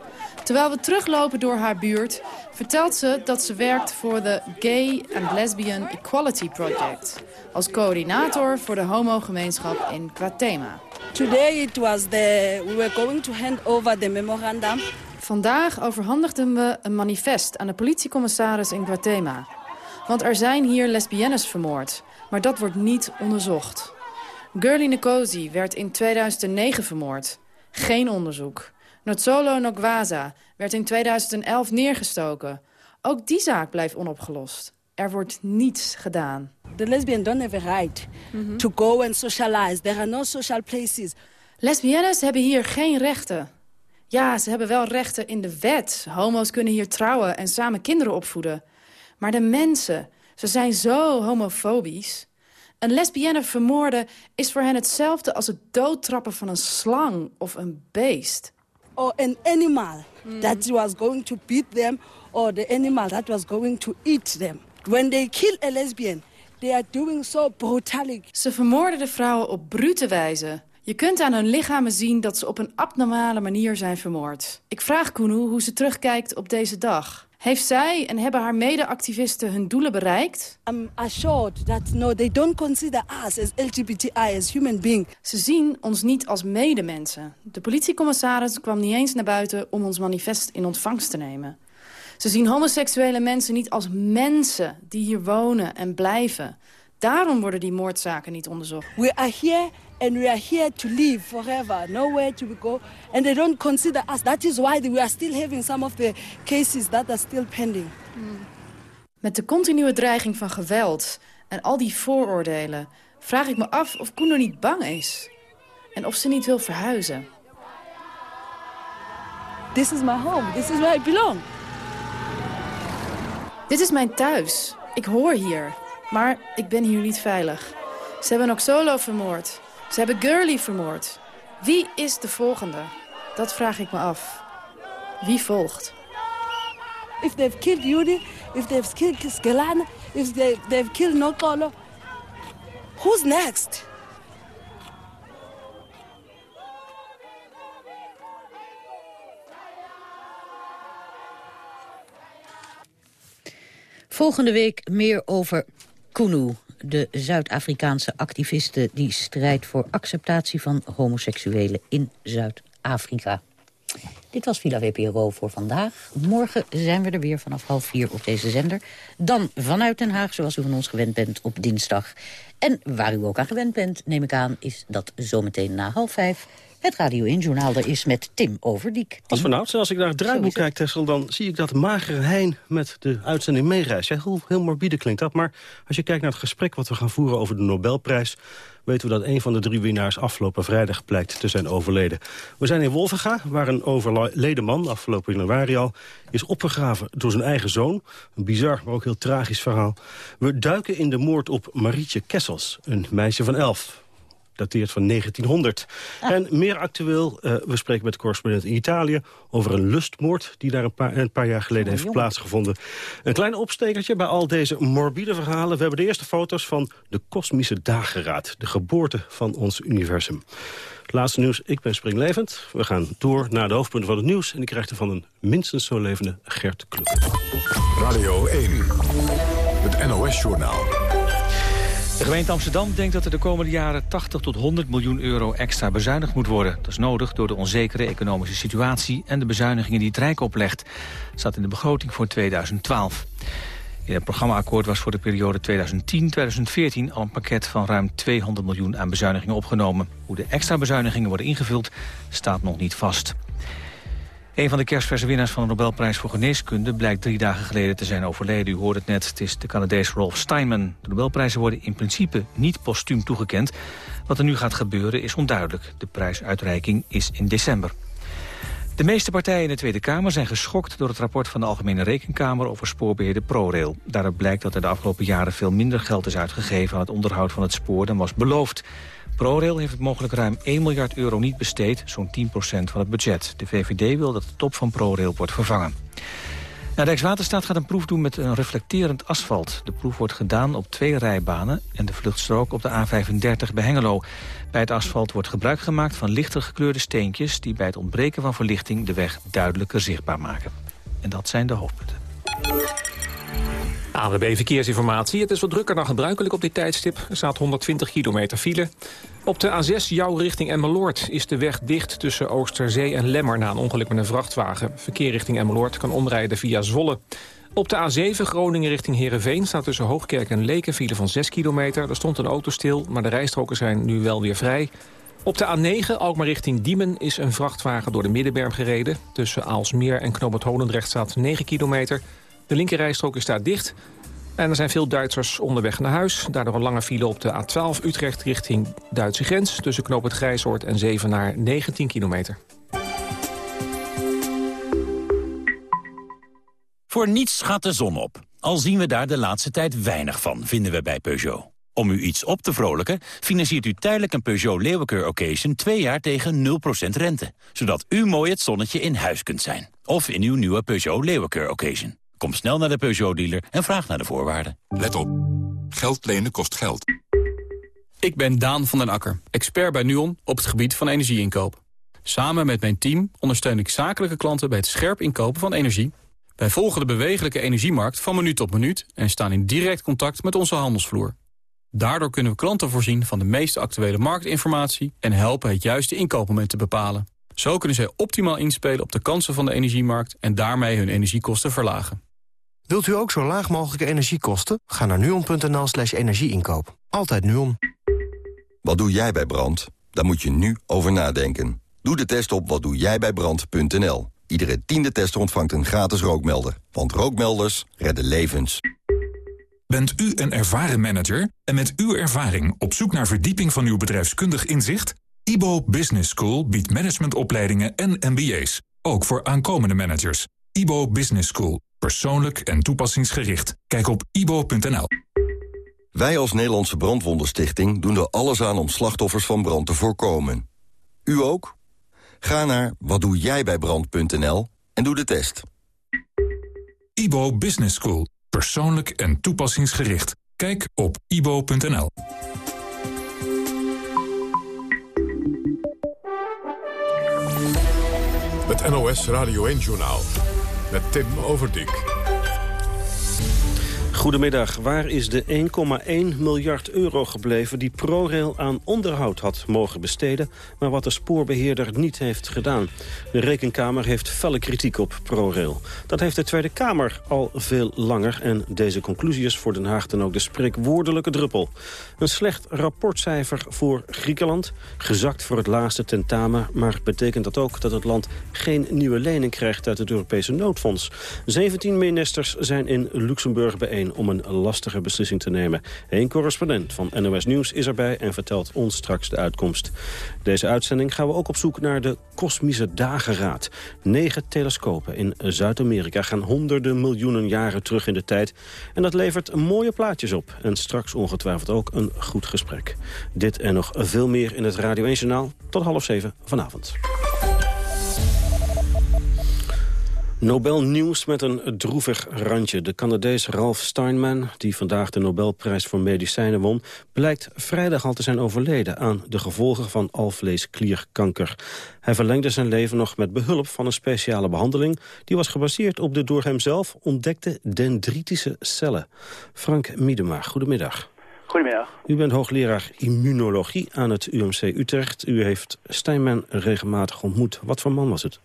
Terwijl we teruglopen door haar buurt, vertelt ze dat ze werkt voor de Gay and Lesbian Equality Project. Als coördinator voor de homogemeenschap in Quatema. Today it was the we were going to hand over the memorandum. Vandaag overhandigden we een manifest aan de politiecommissaris in Guatemala. Want er zijn hier lesbiennes vermoord, maar dat wordt niet onderzocht. Gurli Nkosi werd in 2009 vermoord. Geen onderzoek. Notsolo Nogwaza werd in 2011 neergestoken. Ook die zaak blijft onopgelost. Er wordt niets gedaan. The lesbians don't have a right to go and socialize. There are no social places. Lesbiennes hebben hier geen rechten. Ja, ze hebben wel rechten in de wet. Homo's kunnen hier trouwen en samen kinderen opvoeden. Maar de mensen, ze zijn zo homofobisch. Een lesbienne vermoorden is voor hen hetzelfde als het doodtrappen van een slang of een beest. Or an animal that was going to beat them or the animal that was going to eat them. When they kill a lesbian, they are doing so brutally. Ze vermoorden de vrouwen op brute wijze. Je kunt aan hun lichamen zien dat ze op een abnormale manier zijn vermoord. Ik vraag Kunu hoe ze terugkijkt op deze dag. Heeft zij en hebben haar mede-activisten hun doelen bereikt? I'm assured that no, they don't consider us as LGBTI, as human beings. Ze zien ons niet als medemensen. De politiecommissaris kwam niet eens naar buiten om ons manifest in ontvangst te nemen. Ze zien homoseksuele mensen niet als mensen die hier wonen en blijven. Daarom worden die moordzaken niet onderzocht. We are here and we are here to live forever, nowhere to go. And they don't consider us. That is why we are still having some of the cases that are still pending. Met de continue dreiging van geweld en al die vooroordelen... vraag ik me af of Koen niet bang is. En of ze niet wil verhuizen. This is my home. This is where I belong. Dit is mijn thuis. Ik hoor hier. Maar ik ben hier niet veilig. Ze hebben ook Solo vermoord. Ze hebben Gurley vermoord. Wie is de volgende? Dat vraag ik me af. Wie volgt? If they've killed Yuri, if they've killed Skelana, if they, they've killed Nokolo, who's next? Volgende week meer over Kunu, de Zuid-Afrikaanse activiste... die strijdt voor acceptatie van homoseksuelen in Zuid-Afrika. Dit was Villa WPRO voor vandaag. Morgen zijn we er weer vanaf half vier op deze zender. Dan vanuit Den Haag, zoals u van ons gewend bent, op dinsdag. En waar u ook aan gewend bent, neem ik aan, is dat zometeen na half vijf... Het Radio 1-journaal er is met Tim Overdiek. Als vanouds, als ik naar het draaiboek kijk, Tessel, dan zie ik dat magere hein met de uitzending meereist. Ja, heel, heel morbide klinkt dat, maar als je kijkt naar het gesprek wat we gaan voeren over de Nobelprijs weten we dat een van de drie winnaars afgelopen vrijdag blijkt te zijn overleden. We zijn in Wolvenga, waar een overleden man afgelopen januari al is opgegraven door zijn eigen zoon. Een bizar, maar ook heel tragisch verhaal. We duiken in de moord op Marietje Kessels, een meisje van elf dateert van 1900. Ah. En meer actueel, uh, we spreken met de correspondent in Italië... over een lustmoord die daar een paar, een paar jaar geleden oh, heeft plaatsgevonden. Een klein opstekertje bij al deze morbide verhalen. We hebben de eerste foto's van de kosmische dageraad. De geboorte van ons universum. laatste nieuws, ik ben springlevend. We gaan door naar de hoofdpunten van het nieuws... en ik krijg er van een minstens zo levende Gert Kluk. Radio 1, het NOS-journaal. De gemeente Amsterdam denkt dat er de komende jaren 80 tot 100 miljoen euro extra bezuinigd moet worden. Dat is nodig door de onzekere economische situatie en de bezuinigingen die het Rijk oplegt. Dat staat in de begroting voor 2012. In het programmaakkoord was voor de periode 2010-2014 al een pakket van ruim 200 miljoen aan bezuinigingen opgenomen. Hoe de extra bezuinigingen worden ingevuld staat nog niet vast. Een van de kerstverse winnaars van de Nobelprijs voor Geneeskunde... blijkt drie dagen geleden te zijn overleden. U hoort het net, het is de Canadees Rolf Steinman. De Nobelprijzen worden in principe niet postuum toegekend. Wat er nu gaat gebeuren is onduidelijk. De prijsuitreiking is in december. De meeste partijen in de Tweede Kamer zijn geschokt door het rapport van de Algemene Rekenkamer over spoorbeheerder ProRail. Daaruit blijkt dat er de afgelopen jaren veel minder geld is uitgegeven aan het onderhoud van het spoor dan was beloofd. ProRail heeft het mogelijk ruim 1 miljard euro niet besteed, zo'n 10% van het budget. De VVD wil dat de top van ProRail wordt vervangen. Nou, Rijkswaterstaat gaat een proef doen met een reflecterend asfalt. De proef wordt gedaan op twee rijbanen en de vluchtstrook op de A35 bij Hengelo. Bij het asfalt wordt gebruik gemaakt van lichter gekleurde steentjes... die bij het ontbreken van verlichting de weg duidelijker zichtbaar maken. En dat zijn de hoofdpunten. ANWB Verkeersinformatie. Het is wat drukker dan gebruikelijk op dit tijdstip. Er staat 120 kilometer file. Op de A6 jouw richting Emmeloord is de weg dicht tussen Oosterzee en Lemmer... na een ongeluk met een vrachtwagen. Verkeer richting Emmeloord kan omrijden via Zwolle. Op de A7 Groningen richting Heerenveen staat tussen Hoogkerk en Leken file van 6 kilometer. Er stond een auto stil, maar de rijstroken zijn nu wel weer vrij. Op de A9 Alkmaar richting Diemen is een vrachtwagen door de Middenberm gereden. Tussen Aalsmeer en Knoop Holendrecht staat 9 kilometer. De linkerrijstrook is daar dicht. En er zijn veel Duitsers onderweg naar huis. Daardoor een lange file op de A12 Utrecht richting Duitse grens... tussen Knoop het en Zevenaar 19 kilometer. Voor niets gaat de zon op. Al zien we daar de laatste tijd weinig van, vinden we bij Peugeot. Om u iets op te vrolijken, financiert u tijdelijk een Peugeot Leeuwenkeur Occasion... twee jaar tegen 0% rente. Zodat u mooi het zonnetje in huis kunt zijn. Of in uw nieuwe Peugeot Leeuwenkeur Occasion. Kom snel naar de Peugeot-dealer en vraag naar de voorwaarden. Let op. Geld lenen kost geld. Ik ben Daan van den Akker, expert bij NUON op het gebied van energieinkoop. Samen met mijn team ondersteun ik zakelijke klanten bij het scherp inkopen van energie. Wij volgen de bewegelijke energiemarkt van minuut tot minuut... en staan in direct contact met onze handelsvloer. Daardoor kunnen we klanten voorzien van de meest actuele marktinformatie... en helpen het juiste inkoopmoment te bepalen. Zo kunnen zij optimaal inspelen op de kansen van de energiemarkt... en daarmee hun energiekosten verlagen. Wilt u ook zo laag mogelijke energiekosten? Ga naar nuon.nl slash energieinkoop. Altijd Nuon. Wat doe jij bij brand? Daar moet je nu over nadenken. Doe de test op watdoejijbijbrand.nl. Iedere tiende tester ontvangt een gratis rookmelder. Want rookmelders redden levens. Bent u een ervaren manager en met uw ervaring op zoek naar verdieping van uw bedrijfskundig inzicht? IBO Business School biedt managementopleidingen en MBA's. Ook voor aankomende managers. IBO Business School. Persoonlijk en toepassingsgericht. Kijk op ibo.nl. Wij als Nederlandse Brandwondenstichting doen er alles aan om slachtoffers van brand te voorkomen. U ook? Ga naar watdoejijbijbrand.nl en doe de test. IBO Business School. Persoonlijk en toepassingsgericht. Kijk op ibo.nl. Het NOS Radio 1-journaal met Tim Overdijk. Goedemiddag. Waar is de 1,1 miljard euro gebleven die ProRail aan onderhoud had mogen besteden, maar wat de spoorbeheerder niet heeft gedaan? De Rekenkamer heeft felle kritiek op ProRail. Dat heeft de Tweede Kamer al veel langer en deze conclusie is voor Den Haag dan ook de spreekwoordelijke druppel. Een slecht rapportcijfer voor Griekenland, gezakt voor het laatste tentamen, maar betekent dat ook dat het land geen nieuwe lening krijgt uit het Europese noodfonds. 17 ministers zijn in Luxemburg bijeen om een lastige beslissing te nemen. Eén correspondent van NOS Nieuws is erbij en vertelt ons straks de uitkomst. Deze uitzending gaan we ook op zoek naar de Kosmische Dageraad. Negen telescopen in Zuid-Amerika gaan honderden miljoenen jaren terug in de tijd. En dat levert mooie plaatjes op. En straks ongetwijfeld ook een goed gesprek. Dit en nog veel meer in het Radio 1 Journaal. Tot half zeven vanavond. Nobel nieuws met een droevig randje. De Canadees Ralph Steinman, die vandaag de Nobelprijs voor medicijnen won... blijkt vrijdag al te zijn overleden aan de gevolgen van alvleesklierkanker. Hij verlengde zijn leven nog met behulp van een speciale behandeling... die was gebaseerd op de door hemzelf ontdekte dendritische cellen. Frank Miedema, goedemiddag. Goedemiddag. U bent hoogleraar immunologie aan het UMC Utrecht. U heeft Steinman regelmatig ontmoet. Wat voor man was het?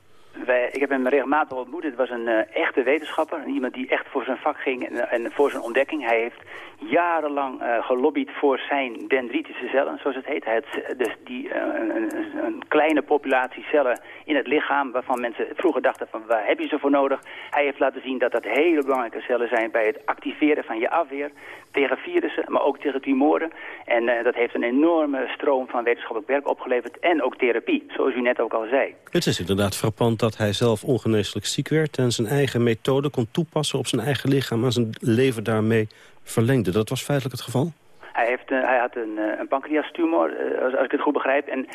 Ik heb hem regelmatig ontmoet. Het was een uh, echte wetenschapper. Iemand die echt voor zijn vak ging en, en voor zijn ontdekking. Hij heeft jarenlang uh, gelobbyd voor zijn dendritische cellen, zoals het heet. Hij had dus die, uh, een, een, kleine populatie cellen in het lichaam... waarvan mensen vroeger dachten van waar heb je ze voor nodig? Hij heeft laten zien dat dat hele belangrijke cellen zijn... bij het activeren van je afweer tegen virussen, maar ook tegen tumoren. En dat heeft een enorme stroom van wetenschappelijk werk opgeleverd. En ook therapie, zoals u net ook al zei. Het is inderdaad frappant dat hij zelf ongeneeslijk ziek werd... en zijn eigen methode kon toepassen op zijn eigen lichaam... en zijn leven daarmee verlengde. Dat was feitelijk het geval? Hij, heeft, uh, hij had een, uh, een pancreastumor, uh, als, ik het goed begrijp. En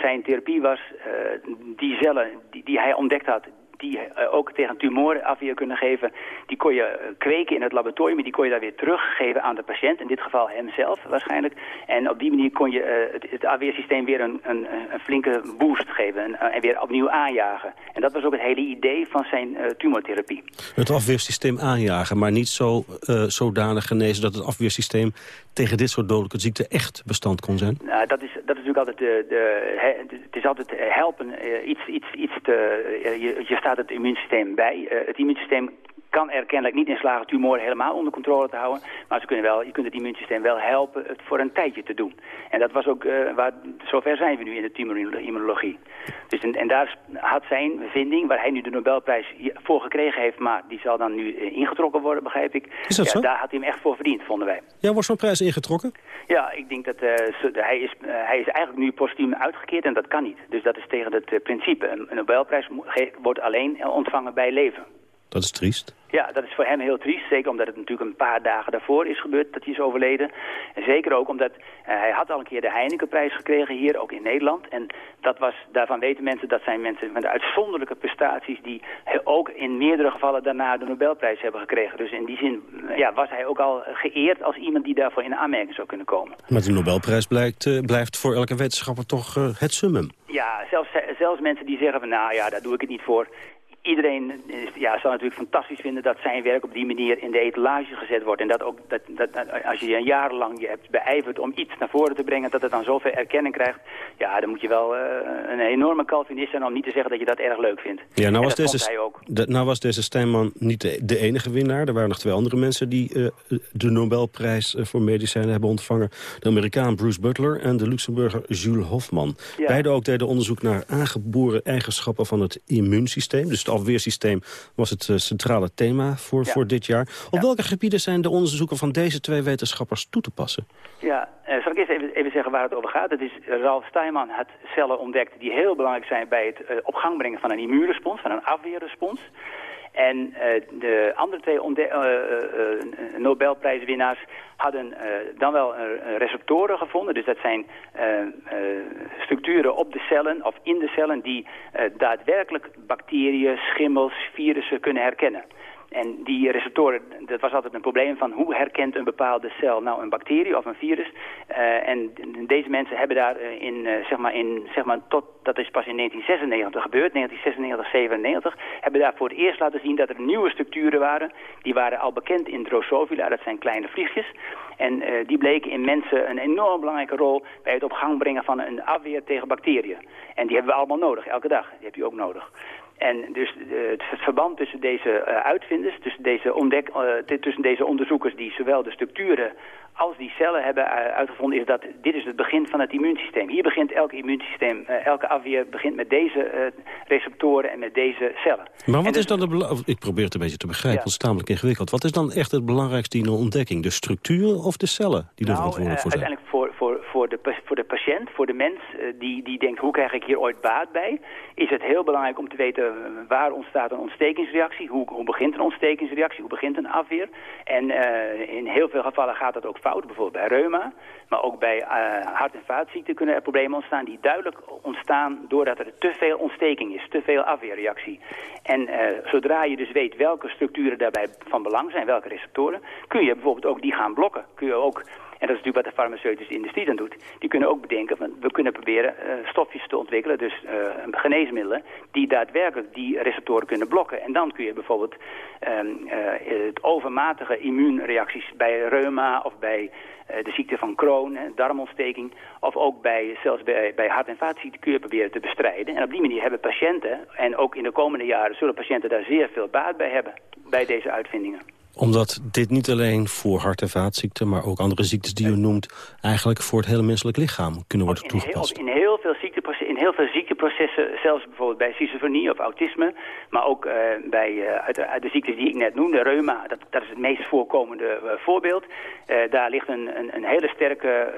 zijn therapie was die cellen die hij ontdekt had die uh, ook tegen tumoren afweer kunnen geven. Die kon je uh, kweken in het laboratorium, die kon je daar weer teruggeven aan de patiënt. In dit geval hemzelf waarschijnlijk. En op die manier kon je uh, het, het afweersysteem weer een, een, een flinke boost geven en, en, weer opnieuw aanjagen. En dat was ook het hele idee van zijn tumortherapie. Het afweersysteem aanjagen, maar niet zo zodanig genezen dat het afweersysteem tegen dit soort dodelijke ziekten echt bestand kon zijn? Nou, dat, is, dat is natuurlijk altijd de, de, het is altijd helpen, iets, iets, iets te, je, je staat het immuunsysteem bij. Uh, het immuunsysteem kan er kennelijk niet in slagen tumoren helemaal onder controle te houden. Maar ze kunnen wel, je kunt het immuunsysteem wel helpen het voor een tijdje te doen. En dat was ook, uh, waar, zover zijn we nu in de tumor-immunologie. Dus en, en, daar had zijn vinding, waar hij nu de Nobelprijs voor gekregen heeft... maar die zal dan nu uh, ingetrokken worden, begrijp ik. Is dat ja, zo? Daar had hij hem echt voor verdiend, vonden wij. Ja, wordt zo'n prijs ingetrokken? Ja, ik denk dat uh, hij, is, hij is eigenlijk nu postuum uitgekeerd en dat kan niet. Dus dat is tegen het principe. Een Nobelprijs wordt alleen ontvangen bij leven. Dat is triest. Ja, dat is voor hem heel triest. Zeker omdat het natuurlijk een paar dagen daarvoor is gebeurd dat hij is overleden. En zeker ook omdat uh, hij had al een keer de Heinekenprijs gekregen hier, ook in Nederland. En dat was, daarvan weten mensen, dat zijn mensen met uitzonderlijke prestaties... die ook in meerdere gevallen daarna de Nobelprijs hebben gekregen. Dus in die zin ja, was hij ook al geëerd als iemand die daarvoor in aanmerking zou kunnen komen. Maar de Nobelprijs blijkt, uh, blijft voor elke wetenschapper toch uh, het summum. Ja, zelfs, zelfs mensen die zeggen van nou ja, daar doe ik het niet voor iedereen ja, zou natuurlijk fantastisch vinden dat zijn werk op die manier in de etalage gezet wordt. En dat ook, dat, dat, als je jarenlang je hebt beijverd om iets naar voren te brengen, dat het dan zoveel erkenning krijgt. Ja, dan moet je wel uh, een enorme Calvinist zijn om niet te zeggen dat je dat erg leuk vindt. Ja, nou, was deze, hij ook. De, nou was deze Steinman niet de, de, enige winnaar. Er waren nog twee andere mensen die uh, de Nobelprijs voor medicijnen hebben ontvangen. De Amerikaan Bruce Butler en de Luxemburger Jules Hofman. Ja. Beide ook deden onderzoek naar aangeboren eigenschappen van het immuunsysteem. Dus het alweersysteem was het uh, centrale thema voor, ja. voor dit jaar. Op ja. welke gebieden zijn de onderzoeken van deze twee wetenschappers toe te passen? Ja, uh, zal ik eerst even, even, zeggen waar het over gaat? Het is Ralf Steinman had cellen ontdekt die heel belangrijk zijn bij het uh, op gang brengen van een immuunrespons, van een afweerrespons. En uh, de andere twee uh, Nobelprijswinnaars hadden dan wel receptoren gevonden. Dus dat zijn structuren op de cellen of in de cellen die daadwerkelijk bacteriën, schimmels, virussen kunnen herkennen. En die receptoren, dat was altijd een probleem van hoe herkent een bepaalde cel nou een bacterie of een virus. Uh, en deze mensen hebben daar in, uh, zeg maar in, zeg maar tot, dat is pas in 1996 gebeurd, 1996, 97, hebben daar voor het eerst laten zien dat er nieuwe structuren waren. Die waren al bekend in Drosophila, dat zijn kleine vliegjes. En die bleken in mensen een enorm belangrijke rol bij het op gang brengen van een afweer tegen bacteriën. En die hebben we allemaal nodig, elke dag. Die heb je ook nodig. En dus uh, het verband tussen deze uh, uitvinders, tussen deze, ontdek, uh, tussen deze onderzoekers die zowel de structuren als die cellen hebben uitgevonden, is dat dit is het begin van het immuunsysteem. Hier begint elk immuunsysteem, elke afweer begint met deze receptoren en met deze cellen. Maar wat is dan de Ik probeer het een beetje te begrijpen, ja. het is tamelijk ingewikkeld. Wat is dan echt het belangrijkste in een ontdekking? De structuur of de cellen die er nou, verantwoordelijk voor zijn? Uiteindelijk voor, voor, voor, de, voor de patiënt, voor de mens die, die denkt hoe krijg ik hier ooit baat bij, is het heel belangrijk om te weten waar ontstaat een ontstekingsreactie, hoe, hoe begint een ontstekingsreactie, hoe begint een afweer. En uh, in heel veel gevallen gaat dat ook bijvoorbeeld bij reuma. Maar ook bij uh, hart- en vaatziekten kunnen er problemen ontstaan die duidelijk ontstaan doordat er te veel ontsteking is, te veel afweerreactie. En uh, zodra je dus weet welke structuren daarbij van belang zijn, welke receptoren, kun je bijvoorbeeld ook die gaan blokken. Kun je ook en dat is natuurlijk wat de farmaceutische industrie dan doet. Die kunnen ook bedenken, van, we kunnen proberen uh, stofjes te ontwikkelen, dus uh, geneesmiddelen, die daadwerkelijk die receptoren kunnen blokken. En dan kun je bijvoorbeeld um, uh, het overmatige immuunreacties bij reuma of bij de ziekte van Crohn, darmontsteking, of ook bij, zelfs bij, bij hart- en vaatziekten kun je proberen te bestrijden. En op die manier hebben patiënten, en ook in de komende jaren zullen patiënten daar zeer veel baat bij hebben, bij deze uitvindingen omdat dit niet alleen voor hart- en vaatziekten... maar ook andere ziektes die u noemt... eigenlijk voor het hele menselijk lichaam kunnen worden in toegepast. Heel, in, heel veel ziekteprocessen, in heel veel ziekteprocessen, zelfs bijvoorbeeld bij schizofrenie of autisme... maar ook uh, bij uh, uit, uit, de ziektes die ik net noemde, reuma... dat, dat is het meest voorkomende uh, voorbeeld. daar ligt een, een, een hele sterke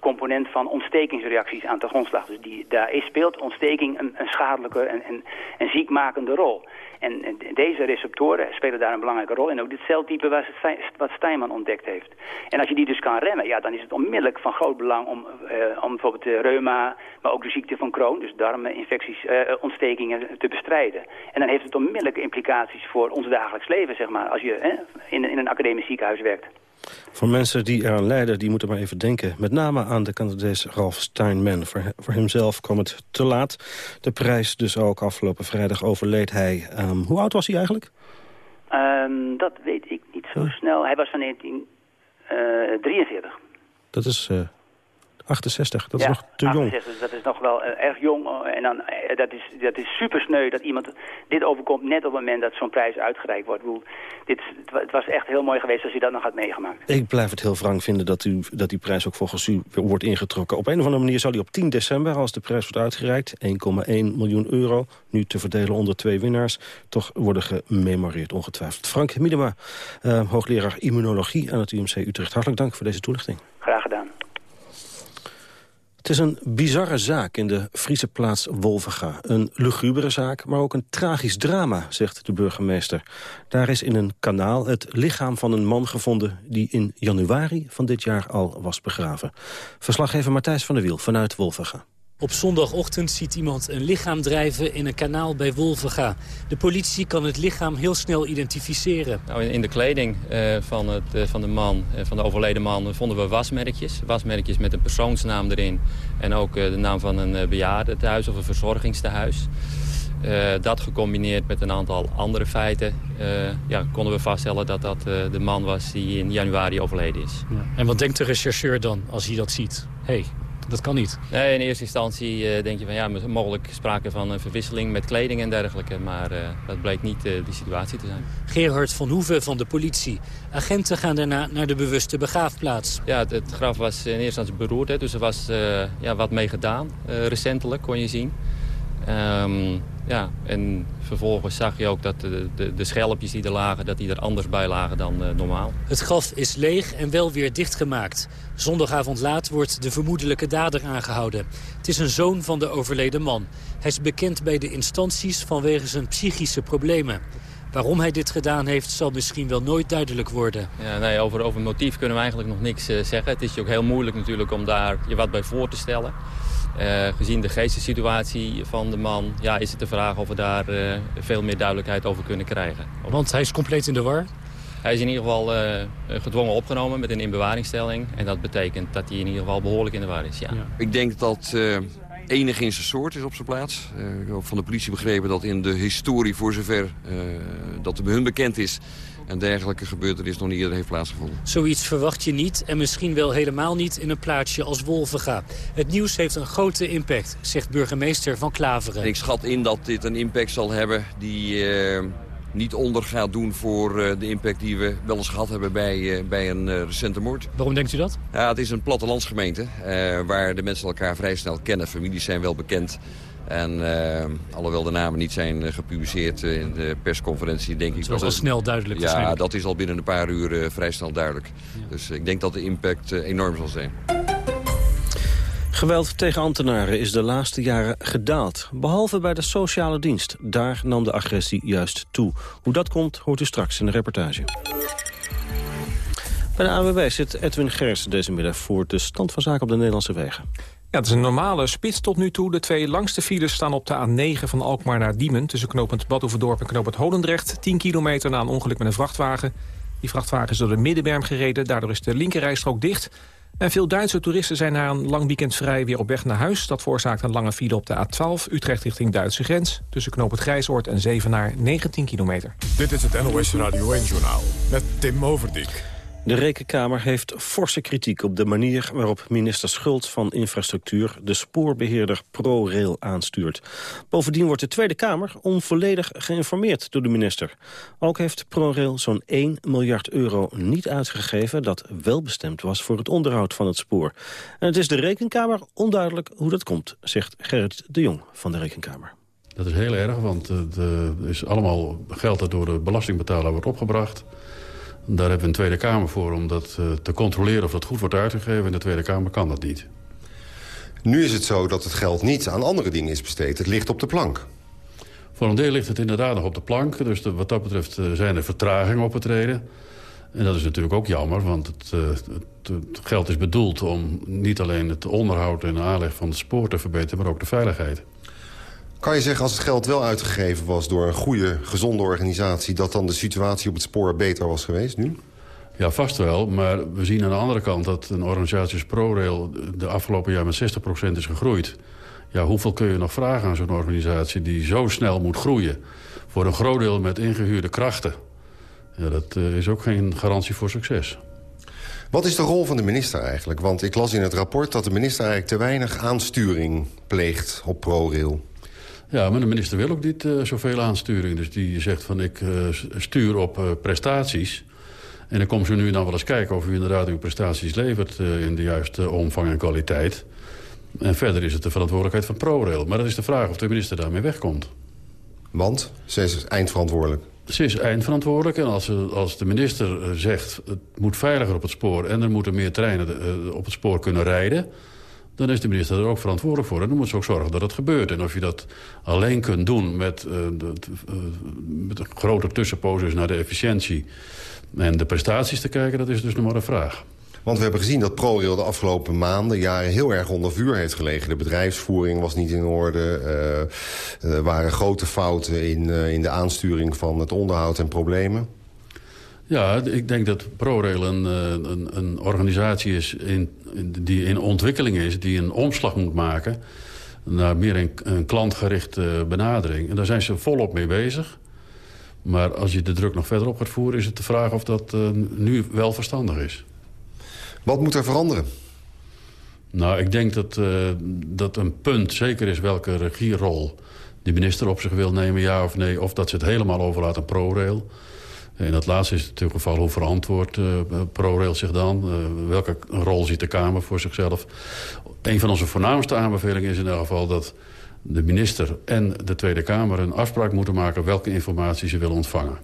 component van ontstekingsreacties aan de grondslag. Dus die, daar is, speelt ontsteking een, een schadelijke en, en, en ziekmakende rol. En, deze receptoren spelen daar een belangrijke rol in. Ook dit celtype wat, wat ontdekt heeft. En als je die dus kan remmen, ja, dan is het onmiddellijk van groot belang om, uh, om bijvoorbeeld de reuma, maar ook de ziekte van Crohn, dus darminfecties, uh, ontstekingen te bestrijden. En dan heeft het onmiddellijke implicaties voor ons dagelijks leven, zeg maar, als je in, in een academisch ziekenhuis werkt. Voor mensen die eraan lijden, die moeten maar even denken. Met name aan de Canadees Ralph Steinman. Voor, voor hemzelf kwam het te laat. De prijs dus ook afgelopen vrijdag overleed hij. Um, hoe oud was hij eigenlijk? Um, dat weet ik niet zo snel. Hij was van 1943. Uh, dat is uh, 68, dat ja, is nog te 68, jong. dat is nog wel uh, erg jong. En dan, uh, dat, is, dat is super sneu dat iemand dit overkomt net op het moment dat zo'n prijs uitgereikt wordt. Bedoel, dit, het was echt heel mooi geweest als u dat nog had meegemaakt. Ik blijf het heel wrang vinden dat, u, dat die prijs ook volgens u wordt ingetrokken. Op een of andere manier zal hij op 10 december, als de prijs wordt uitgereikt... 1,1 miljoen euro, nu te verdelen onder twee winnaars... toch worden gememoreerd, ongetwijfeld. Frank Miedema, hoogleraar immunologie aan het UMC Utrecht. Hartelijk dank voor deze toelichting. Graag gedaan. Het is een bizarre zaak in de Friese plaats Wolvega. Een lugubere zaak, maar ook een tragisch drama, zegt de burgemeester. Daar is in een kanaal het lichaam van een man gevonden... die in januari van dit jaar al was begraven. Verslaggever Matthijs van der Wiel vanuit Wolvega. Op zondagochtend ziet iemand een lichaam drijven in een kanaal bij Wolvega. De politie kan het lichaam heel snel identificeren. Nou, in de kleding uh, van, het, uh, van de man, uh, van de overleden man, vonden we wasmerkjes. Wasmerkjes met een persoonsnaam erin. En ook de naam van een bejaardentehuis of een verzorgingstehuis. dat gecombineerd met een aantal andere feiten... ja, konden we vaststellen dat dat de man was die in januari overleden is. Ja. En wat denkt de rechercheur dan als hij dat ziet? hey, dat kan niet. Nee, in eerste instantie uh, denk je van ja, mogelijk sprake van een verwisseling met kleding en dergelijke. Maar uh, dat bleek niet uh, de situatie te zijn. Gerhard van Hoeven van de politie. Agenten gaan daarna naar de bewuste begraafplaats. Ja, het, het graf was in eerste instantie beroerd. Hè, dus er was ja, wat mee gedaan. recentelijk kon je zien. Um, ja, en vervolgens zag je ook dat de, de, de schelpjes die er lagen, dat die er anders bij lagen dan uh, normaal. Het graf is leeg en wel weer dichtgemaakt. Zondagavond laat wordt de vermoedelijke dader aangehouden. Het is een zoon van de overleden man. Hij is bekend bij de instanties vanwege zijn psychische problemen. Waarom hij dit gedaan heeft, zal misschien wel nooit duidelijk worden. Ja, nee, over, over het motief kunnen we eigenlijk nog niks uh, zeggen. Het is ook heel moeilijk natuurlijk om daar je wat bij voor te stellen. Gezien de geestessituatie van de man ja, is het de vraag of we daar veel meer duidelijkheid over kunnen krijgen. Want hij is compleet in de war? Hij is in ieder geval gedwongen opgenomen met een inbewaringstelling. En dat betekent dat hij in ieder geval behoorlijk in de war is. Ja. Ik denk dat enig in zijn soort is op zijn plaats. ik heb van de politie begrepen dat in de historie, voor zover dat bij hun bekend is... Een dergelijke gebeurtenis nog niet eerder heeft plaatsgevonden. Zoiets verwacht je niet en misschien wel helemaal niet in een plaatsje als Wolvenga. Het nieuws heeft een grote impact, zegt burgemeester Van Klaveren. Ik schat in dat dit een impact zal hebben die uh, niet onder gaat doen voor uh, de impact die we wel eens gehad hebben bij, uh, bij een recente moord. Waarom denkt u dat? Ja, het is een plattelandsgemeente waar de mensen elkaar vrij snel kennen. Families zijn wel bekend. En uh, alhoewel de namen niet zijn uh, gepubliceerd uh, in de persconferentie, denk ik... Dat was al snel duidelijk Ja, dat is al binnen een paar uur vrij snel duidelijk. Ja. Dus ik denk dat de impact enorm zal zijn. Geweld tegen ambtenaren is de laatste jaren gedaald. Behalve bij de sociale dienst. Daar nam de agressie juist toe. Hoe dat komt, hoort u straks in de reportage. Bij de AWB zit Edwin Gers deze middag voor de stand van zaken op de Nederlandse wegen. Het is een normale spits tot nu toe. De twee langste files staan op de A9 van Alkmaar naar Diemen... tussen knooppunt Badhoevedorp en knooppunt Holendrecht. 10 kilometer na een ongeluk met een vrachtwagen. Die vrachtwagen is door de middenberm gereden. Daardoor is de linkerrijstrook dicht. En veel Duitse toeristen zijn na een lang weekend vrij weer op weg naar huis. Dat veroorzaakt een lange file op de A12, Utrecht richting Duitse grens. Tussen knooppunt Grijsoord en Zevenaar 19 kilometer. Dit is het NOS Radio 1-journaal met Tim Overdijk. De Rekenkamer heeft forse kritiek op de manier waarop minister Schult van Infrastructuur de spoorbeheerder ProRail aanstuurt. Bovendien wordt de Tweede Kamer onvolledig geïnformeerd door de minister. Ook heeft ProRail zo'n 1 miljard euro niet uitgegeven dat wel bestemd was voor het onderhoud van het spoor. En het is de Rekenkamer onduidelijk hoe dat komt, zegt Gerrit de Jong van de Rekenkamer. Dat is heel erg, want het is allemaal geld dat door de belastingbetaler wordt opgebracht. Daar hebben we een Tweede Kamer voor om dat uh, te controleren of dat goed wordt uitgegeven. En de Tweede Kamer kan dat niet. Nu is het zo dat het geld niet aan andere dingen is besteed. Het ligt op de plank. Voor een deel ligt het inderdaad nog op de plank. Dus de, wat dat betreft uh, zijn er vertragingen opgetreden. En dat is natuurlijk ook jammer, want het, uh, het, het, geld is bedoeld om niet alleen het onderhoud en de aanleg van het spoor te verbeteren, maar ook de veiligheid. Kan je zeggen, als het geld wel uitgegeven was door een goede, gezonde organisatie... dat dan de situatie op het spoor beter was geweest nu? Ja, vast wel. Maar we zien aan de andere kant dat een organisatie als ProRail... de afgelopen jaar met 60% is gegroeid. Ja, hoeveel kun je nog vragen aan zo'n organisatie die zo snel moet groeien? Voor een groot deel met ingehuurde krachten. Ja, dat uh, is ook geen garantie voor succes. Wat is de rol van de minister eigenlijk? Want ik las in het rapport dat de minister eigenlijk te weinig aansturing pleegt op ProRail. Ja, maar de minister wil ook niet uh, zoveel aansturing. Dus die zegt van ik uh, stuur op uh, prestaties. En dan komt ze nu dan wel eens kijken of u inderdaad uw prestaties levert... in de juiste omvang en kwaliteit. En verder is het de verantwoordelijkheid van ProRail. Maar dat is de vraag of de minister daarmee wegkomt. Want? Ze is eindverantwoordelijk. Ze is eindverantwoordelijk en als, als de minister zegt... het moet veiliger op het spoor en er moeten meer treinen op het spoor kunnen rijden dan is de minister er ook verantwoordelijk voor. En dan moet ze ook zorgen dat het gebeurt. En of je dat alleen kunt doen met, uh, met een grote tussenposes naar de efficiëntie... en de prestaties te kijken, dat is dus nog maar een vraag. Want we hebben gezien dat ProRail de afgelopen maanden, jaren heel erg onder vuur heeft gelegen. De bedrijfsvoering was niet in orde. Uh, er waren grote fouten in, in de aansturing van het onderhoud en problemen. Ja, ik denk dat ProRail een, een, een organisatie is in die in ontwikkeling is, die een omslag moet maken naar meer een, een klantgerichte benadering. En daar zijn ze volop mee bezig. Maar als je de druk nog verder op gaat voeren... is het de vraag of dat uh, nu wel verstandig is. Wat moet er veranderen? Nou, ik denk dat, uh, dat een punt zeker is welke regierol... de minister op zich wil nemen, ja of nee. Of dat ze het helemaal overlaat aan ProRail. In dat laatste is het natuurlijk geval hoe verantwoord uh, ProRail zich dan? Uh, welke rol ziet de Kamer voor zichzelf? Een van onze voornaamste aanbevelingen is in ieder geval dat de minister en de Tweede Kamer een afspraak moeten maken welke informatie ze willen ontvangen.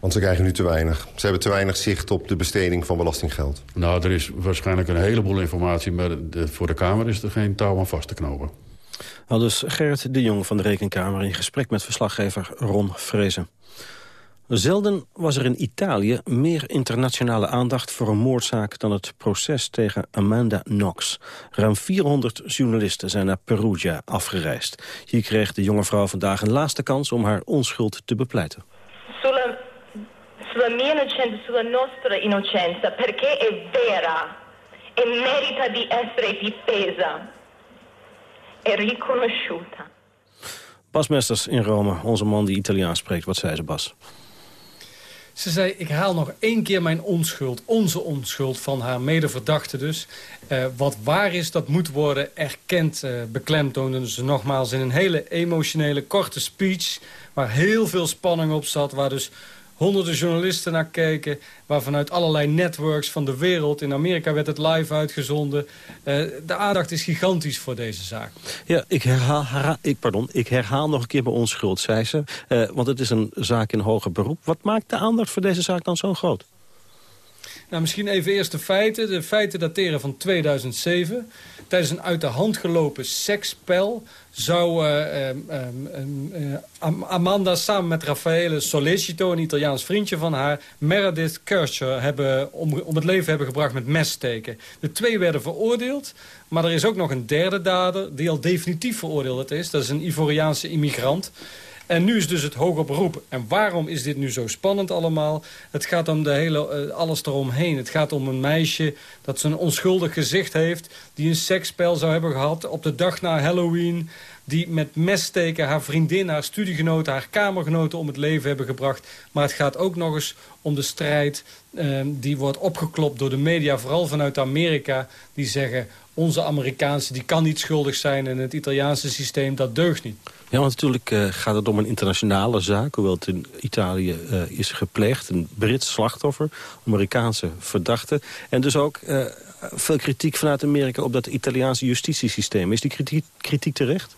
Want ze krijgen nu te weinig. Ze hebben te weinig zicht op de besteding van belastinggeld. Nou, er is waarschijnlijk een heleboel informatie... maar de, voor de Kamer is er geen touw aan vast te knopen. Al dus Gerrit de Jong van de Rekenkamer... in gesprek met verslaggever Ron Vrezen. Zelden was er in Italië meer internationale aandacht voor een moordzaak dan het proces tegen Amanda Knox. Ruim 400 journalisten zijn naar Perugia afgereisd. Hier kreeg de jonge vrouw vandaag een laatste kans om haar onschuld te bepleiten. Sulla, sulla mia innocenza, sulla nostra innocenza, perché è vera e merita di essere difesa e riconosciuta. Bas Mesters in Rome, onze man die Italiaans spreekt. Wat zei ze, Bas? Ze zei, ik haal nog één keer mijn onschuld, onze onschuld van haar medeverdachte dus. Uh, wat waar is, dat moet worden erkend, uh, beklemtoonde ze nogmaals in een hele emotionele, korte speech... waar heel veel spanning op zat, waar dus honderden journalisten naar keken... waar vanuit allerlei networks van de wereld... in Amerika werd het live uitgezonden. Uh, de aandacht is gigantisch voor deze zaak. Ja, ik herhaal, ik, pardon, ik herhaal nog een keer mijn onschuld, zei ze. Uh, want het is een zaak in hoger beroep. Wat maakt de aandacht voor deze zaak dan zo groot? Nou, misschien even eerst de feiten. De feiten dateren van 2007. Tijdens een uit de hand gelopen seksspel zou uh, uh, Amanda samen met Raffaele Solecito, een Italiaans vriendje van haar, Meredith Kircher hebben om, om het leven hebben gebracht met messteken. De twee werden veroordeeld, maar er is ook nog een derde dader die al definitief veroordeeld is. Dat is een Ivoriaanse immigrant. En nu is dus het hoger beroep. En waarom is dit nu zo spannend allemaal? Het gaat om de hele, uh, alles eromheen. Het gaat om een meisje dat zijn onschuldig gezicht heeft... die een seksspel zou hebben gehad op de dag na Halloween... die met messteken haar vriendin, haar studiegenoten, haar kamergenoten... om het leven hebben gebracht. Maar het gaat ook nog eens om de strijd... Uh, die wordt opgeklopt door de media, vooral vanuit Amerika... die zeggen, onze Amerikaanse die kan niet schuldig zijn... en het Italiaanse systeem, dat deugt niet. Ja, want natuurlijk uh, gaat het om een internationale zaak... hoewel het in Italië uh, is gepleegd. Een Brits slachtoffer, Amerikaanse verdachte. En dus ook uh, veel kritiek vanuit Amerika op dat Italiaanse justitiesysteem. Is die kritiek, kritiek terecht?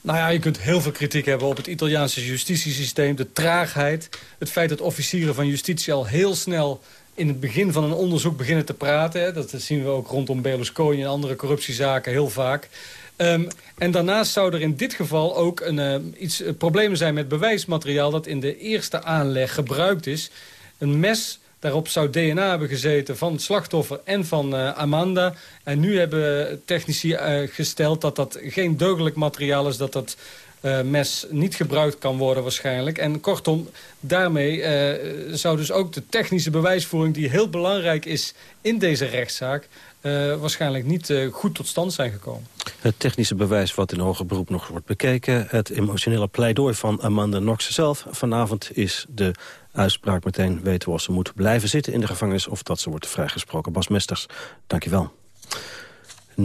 Nou ja, je kunt heel veel kritiek hebben op het Italiaanse justitiesysteem. De traagheid, het feit dat officieren van justitie al heel snel in het begin van een onderzoek beginnen te praten. Dat zien we ook rondom Berlusconi en andere corruptiezaken heel vaak. Um, en daarnaast zou er in dit geval ook een, uh, iets uh, problemen zijn met bewijsmateriaal... dat in de eerste aanleg gebruikt is. Een mes, daarop zou DNA hebben gezeten van het slachtoffer en van uh, Amanda. En nu hebben technici gesteld dat dat geen deugdelijk materiaal is... dat dat mes niet gebruikt kan worden waarschijnlijk. En kortom, daarmee zou dus ook de technische bewijsvoering... die heel belangrijk is in deze rechtszaak uh, waarschijnlijk niet goed tot stand zijn gekomen. Het technische bewijs wat in hoger beroep nog wordt bekeken. Het emotionele pleidooi van Amanda Knox zelf. Vanavond is de uitspraak meteen weten we of ze moet blijven zitten in de gevangenis... of dat ze wordt vrijgesproken. Bas Mesters, dankjewel.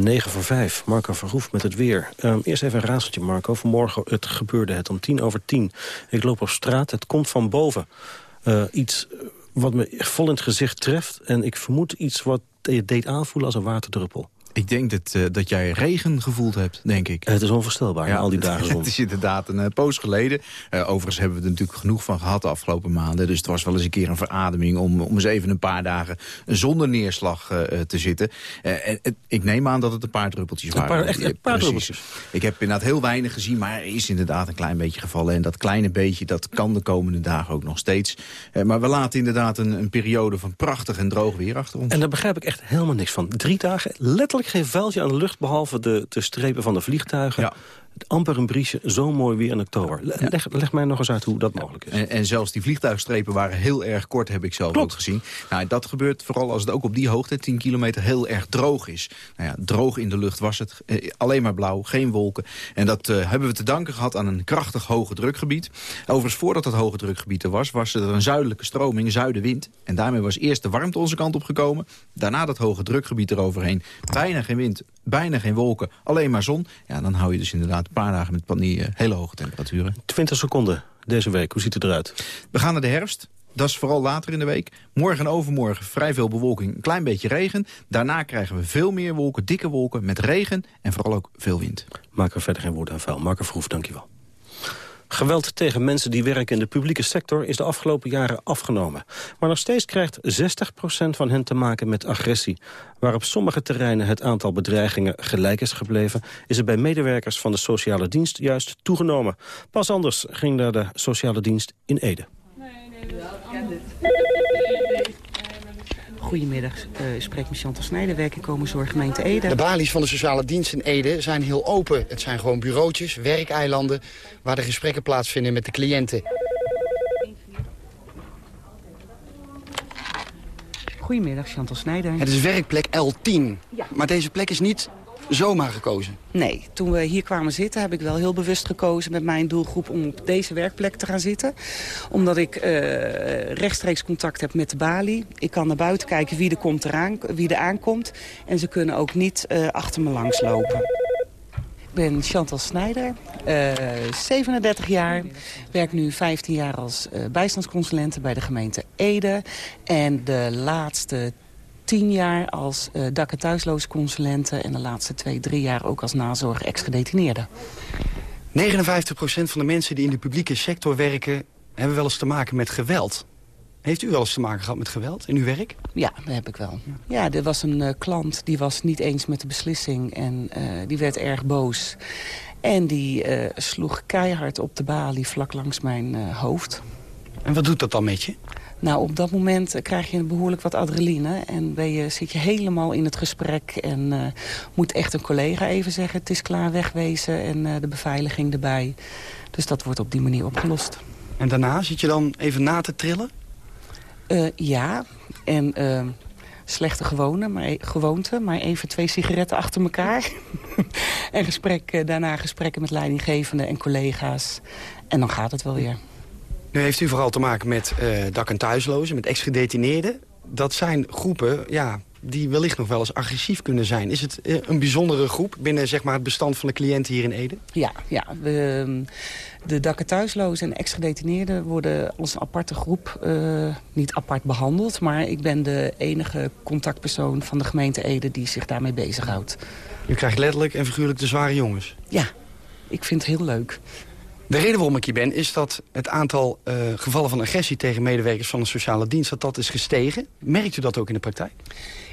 9 voor 5, Marco Verhoef met het weer. Um, eerst even een raadseltje, Marco. Vanmorgen het gebeurde het om tien over tien. Ik loop op straat, het komt van boven. Uh, iets wat me vol in het gezicht treft. En ik vermoed iets wat je deed aanvoelen als een waterdruppel. Ik denk dat, uh, dat jij regen gevoeld hebt, denk ik. Het is onvoorstelbaar, ja, al die dagen Het is inderdaad een uh, poos geleden. Uh, overigens hebben we er natuurlijk genoeg van gehad de afgelopen maanden. Dus het was wel eens een keer een verademing om, om eens even een paar dagen zonder neerslag te zitten. en, ik neem aan dat het een paar druppeltjes waren. Een paar, echt, een paar druppeltjes. Ik heb inderdaad heel weinig gezien, maar er is inderdaad een klein beetje gevallen. En dat kleine beetje, dat kan de komende dagen ook nog steeds. maar we laten inderdaad een, een periode van prachtig en droog weer achter ons. En daar begrijp ik echt helemaal niks van. Drie dagen, letterlijk geen vuiltje aan de lucht... behalve de, de strepen van de vliegtuigen. Ja amper een briesje, zo mooi weer in oktober. Leg, leg mij nog eens uit hoe dat mogelijk is. En, en, zelfs die vliegtuigstrepen waren heel erg kort, heb ik zelf Klopt. ook gezien. Nou, dat gebeurt vooral als het ook op die hoogte, 10 kilometer, heel erg droog is. Nou ja, droog in de lucht was het. Eh, alleen maar blauw, geen wolken. En dat uh, hebben we te danken gehad aan een krachtig hoge drukgebied. Overigens, voordat dat hoge drukgebied er was, was er een zuidelijke stroming, zuidenwind. En daarmee was eerst de warmte onze kant op gekomen. Daarna dat hoge drukgebied eroverheen. Bijna geen wind, bijna geen wolken, alleen maar zon. Ja, dan hou je dus inderdaad een paar dagen met van die uh, hele hoge temperaturen. 20 seconden deze week, hoe ziet het eruit? We gaan naar de herfst. Dat is vooral later in de week. Morgen en overmorgen vrij veel bewolking, een klein beetje regen. Daarna krijgen we veel meer wolken, dikke wolken met regen en vooral ook veel wind. Maak er verder geen woord aan vuil. Mark Verhoef, dankjewel. Geweld tegen mensen die werken in de publieke sector is de afgelopen jaren afgenomen. Maar nog steeds krijgt 60% van hen te maken met agressie. Waar op sommige terreinen het aantal bedreigingen gelijk is gebleven... is het bij medewerkers van de sociale dienst juist toegenomen. Pas anders ging daar de sociale dienst in Ede. Goedemiddag, uh, ik spreek met Chantal Snijder, werk in Komenzorg gemeente Ede. De balies van de sociale dienst in Ede zijn heel open. Het zijn gewoon bureautjes, werkeilanden... waar de gesprekken plaatsvinden met de cliënten. Goedemiddag, Chantal Snijder. Het is werkplek L10. Ja. Maar deze plek is niet zomaar gekozen? Nee, toen we hier kwamen zitten heb ik wel heel bewust gekozen met mijn doelgroep om op deze werkplek te gaan zitten. Omdat ik uh, rechtstreeks contact heb met de balie. Ik kan naar buiten kijken wie er, komt eraan, wie er aankomt. En ze kunnen ook niet uh, achter me langs lopen. Ik ben Chantal Snijder, uh, 37 jaar. Werk nu 15 jaar als bijstandsconsulente bij de gemeente Ede. En de laatste tien jaar als uh, dak- en thuisloosconsulente... en de laatste twee, drie jaar ook als nazorg ex-gedetineerde. 59% van de mensen die in de publieke sector werken... hebben wel eens te maken met geweld. Heeft u wel eens te maken gehad met geweld in uw werk? Ja, dat heb ik wel. Ja, er was een uh, klant die was niet eens met de beslissing en uh, die werd erg boos. En die uh, sloeg keihard op de balie vlak langs mijn hoofd. En wat doet dat dan met je? Nou, op dat moment krijg je behoorlijk wat adrenaline. En ben je, zit je helemaal in het gesprek. En uh, moet echt een collega even zeggen... het is klaar, wegwezen. En uh, de beveiliging erbij. Dus dat wordt op die manier opgelost. En daarna zit je dan even na te trillen? Uh, ja. En slechte gewone, maar, e-, gewoonte. Maar even twee sigaretten achter elkaar. en gesprek, daarna gesprekken met leidinggevenden en collega's. En dan gaat het wel weer. Nu heeft u vooral te maken met uh, dak- en thuislozen, met ex-gedetineerden. Dat zijn groepen ja, die wellicht nog wel eens agressief kunnen zijn. Is het uh, een bijzondere groep binnen zeg maar, het bestand van de cliënten hier in Ede? Ja, ja we, de dak- en thuislozen en ex-gedetineerden worden als een aparte groep uh, niet apart behandeld. Maar ik ben de enige contactpersoon van de gemeente Ede die zich daarmee bezighoudt. U krijgt letterlijk en figuurlijk de zware jongens? Ja, ik vind het heel leuk. De reden waarom ik hier ben is dat het aantal uh, gevallen van agressie tegen medewerkers van de sociale dienst dat dat is gestegen. Merkt u dat ook in de praktijk?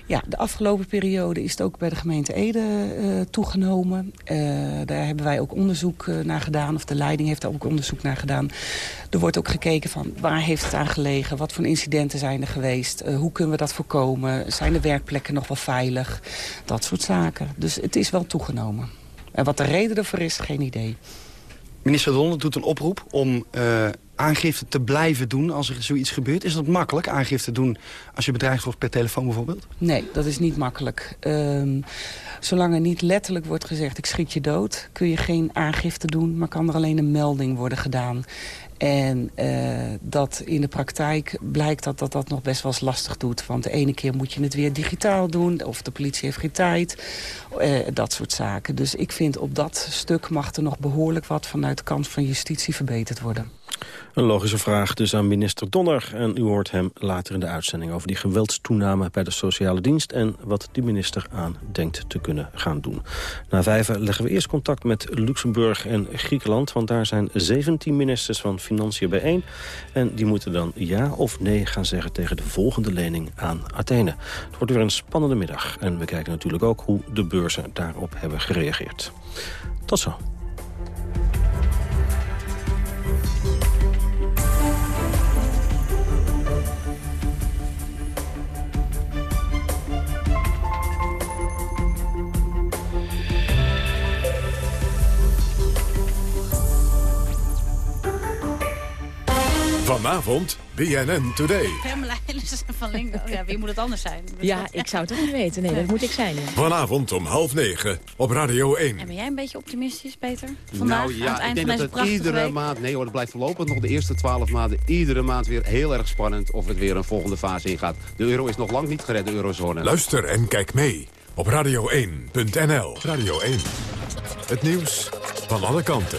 Ja, de afgelopen periode is het ook bij de gemeente Ede uh, toegenomen. Uh, daar hebben wij ook onderzoek naar gedaan, of de leiding heeft daar ook onderzoek naar gedaan. Er wordt ook gekeken van waar heeft het aan gelegen, wat voor incidenten zijn er geweest, hoe kunnen we dat voorkomen, zijn de werkplekken nog wel veilig, dat soort zaken. Dus het is wel toegenomen. En wat de reden ervoor is, geen idee. Minister Donner doet een oproep om uh, aangifte te blijven doen als er zoiets gebeurt. Is dat makkelijk, aangifte doen als je bedreigd wordt per telefoon bijvoorbeeld? Nee, dat is niet makkelijk. Um, zolang er niet letterlijk wordt gezegd ik schiet je dood... kun je geen aangifte doen, maar kan er alleen een melding worden gedaan. En uh, dat in de praktijk blijkt dat, dat dat nog best wel eens lastig doet. Want de ene keer moet je het weer digitaal doen. Of de politie heeft geen tijd. Uh, dat soort zaken. Dus ik vind op dat stuk mag er nog behoorlijk wat vanuit de kant van justitie verbeterd worden. Een logische vraag dus aan minister Donner. En u hoort hem later in de uitzending over die geweldstoename bij de sociale dienst... en wat die minister aan denkt te kunnen gaan doen. Na vijven leggen we eerst contact met Luxemburg en Griekenland... want daar zijn 17 ministers van Financiën bijeen. En die moeten dan ja of nee gaan zeggen tegen de volgende lening aan Athene. Het wordt weer een spannende middag. En we kijken natuurlijk ook hoe de beurzen daarop hebben gereageerd. Tot zo. Vanavond BNN Today. Pamela Ellison van Lingo. Ja, wie moet het anders zijn? Ja, ik zou het ook niet weten. Nee, dat moet ik zijn. Ja. Vanavond om half negen op Radio 1. En ben jij een beetje optimistisch, Peter? Vandaag, nou ja, aan het eind ik denk dat het iedere week? maand... Nee hoor, het blijft voorlopig nog de eerste twaalf maanden... iedere maand weer heel erg spannend of het weer een volgende fase ingaat. De euro is nog lang niet gered, de eurozone. Luister en kijk mee op radio1.nl. Radio 1. Het nieuws van alle kanten.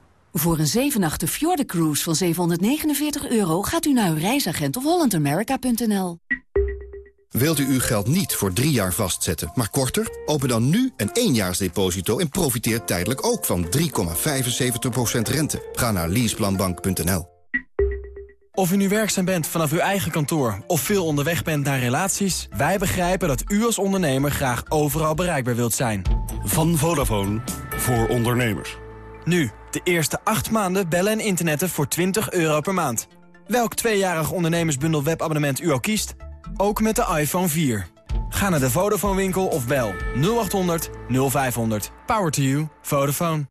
Voor een 7 nachten Cruise van 749 euro gaat u naar uw reisagent of hollandamerica.nl. Wilt u uw geld niet voor drie jaar vastzetten, maar korter? Open dan nu een éénjaarsdeposito en profiteer tijdelijk ook van 3,75% rente. Ga naar leaseplanbank.nl. Of u nu werkzaam bent vanaf uw eigen kantoor of veel onderweg bent naar relaties... wij begrijpen dat u als ondernemer graag overal bereikbaar wilt zijn. Van Vodafone voor ondernemers. Nu, de eerste 8 maanden bellen en internetten voor 20 euro per maand. Welk tweejarig ondernemersbundel webabonnement u ook kiest, ook met de iPhone 4. Ga naar de Vodafone winkel of bel 0800 0500. Power to you. Vodafone.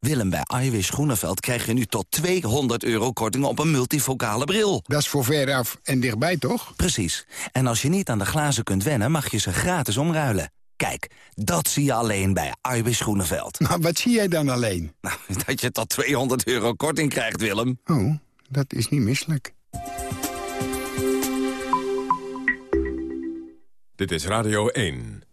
Willem, bij Iwis Groeneveld krijg je nu tot 200 euro korting op een multifocale bril. Dat is voor veraf en dichtbij, toch? Precies. En als je niet aan de glazen kunt wennen, mag je ze gratis omruilen. Kijk, dat zie je alleen bij Iwis Groeneveld. Maar wat zie jij dan alleen? Nou, dat je tot 200 euro korting krijgt, Willem. Oh, dat is niet misselijk. Dit is Radio 1.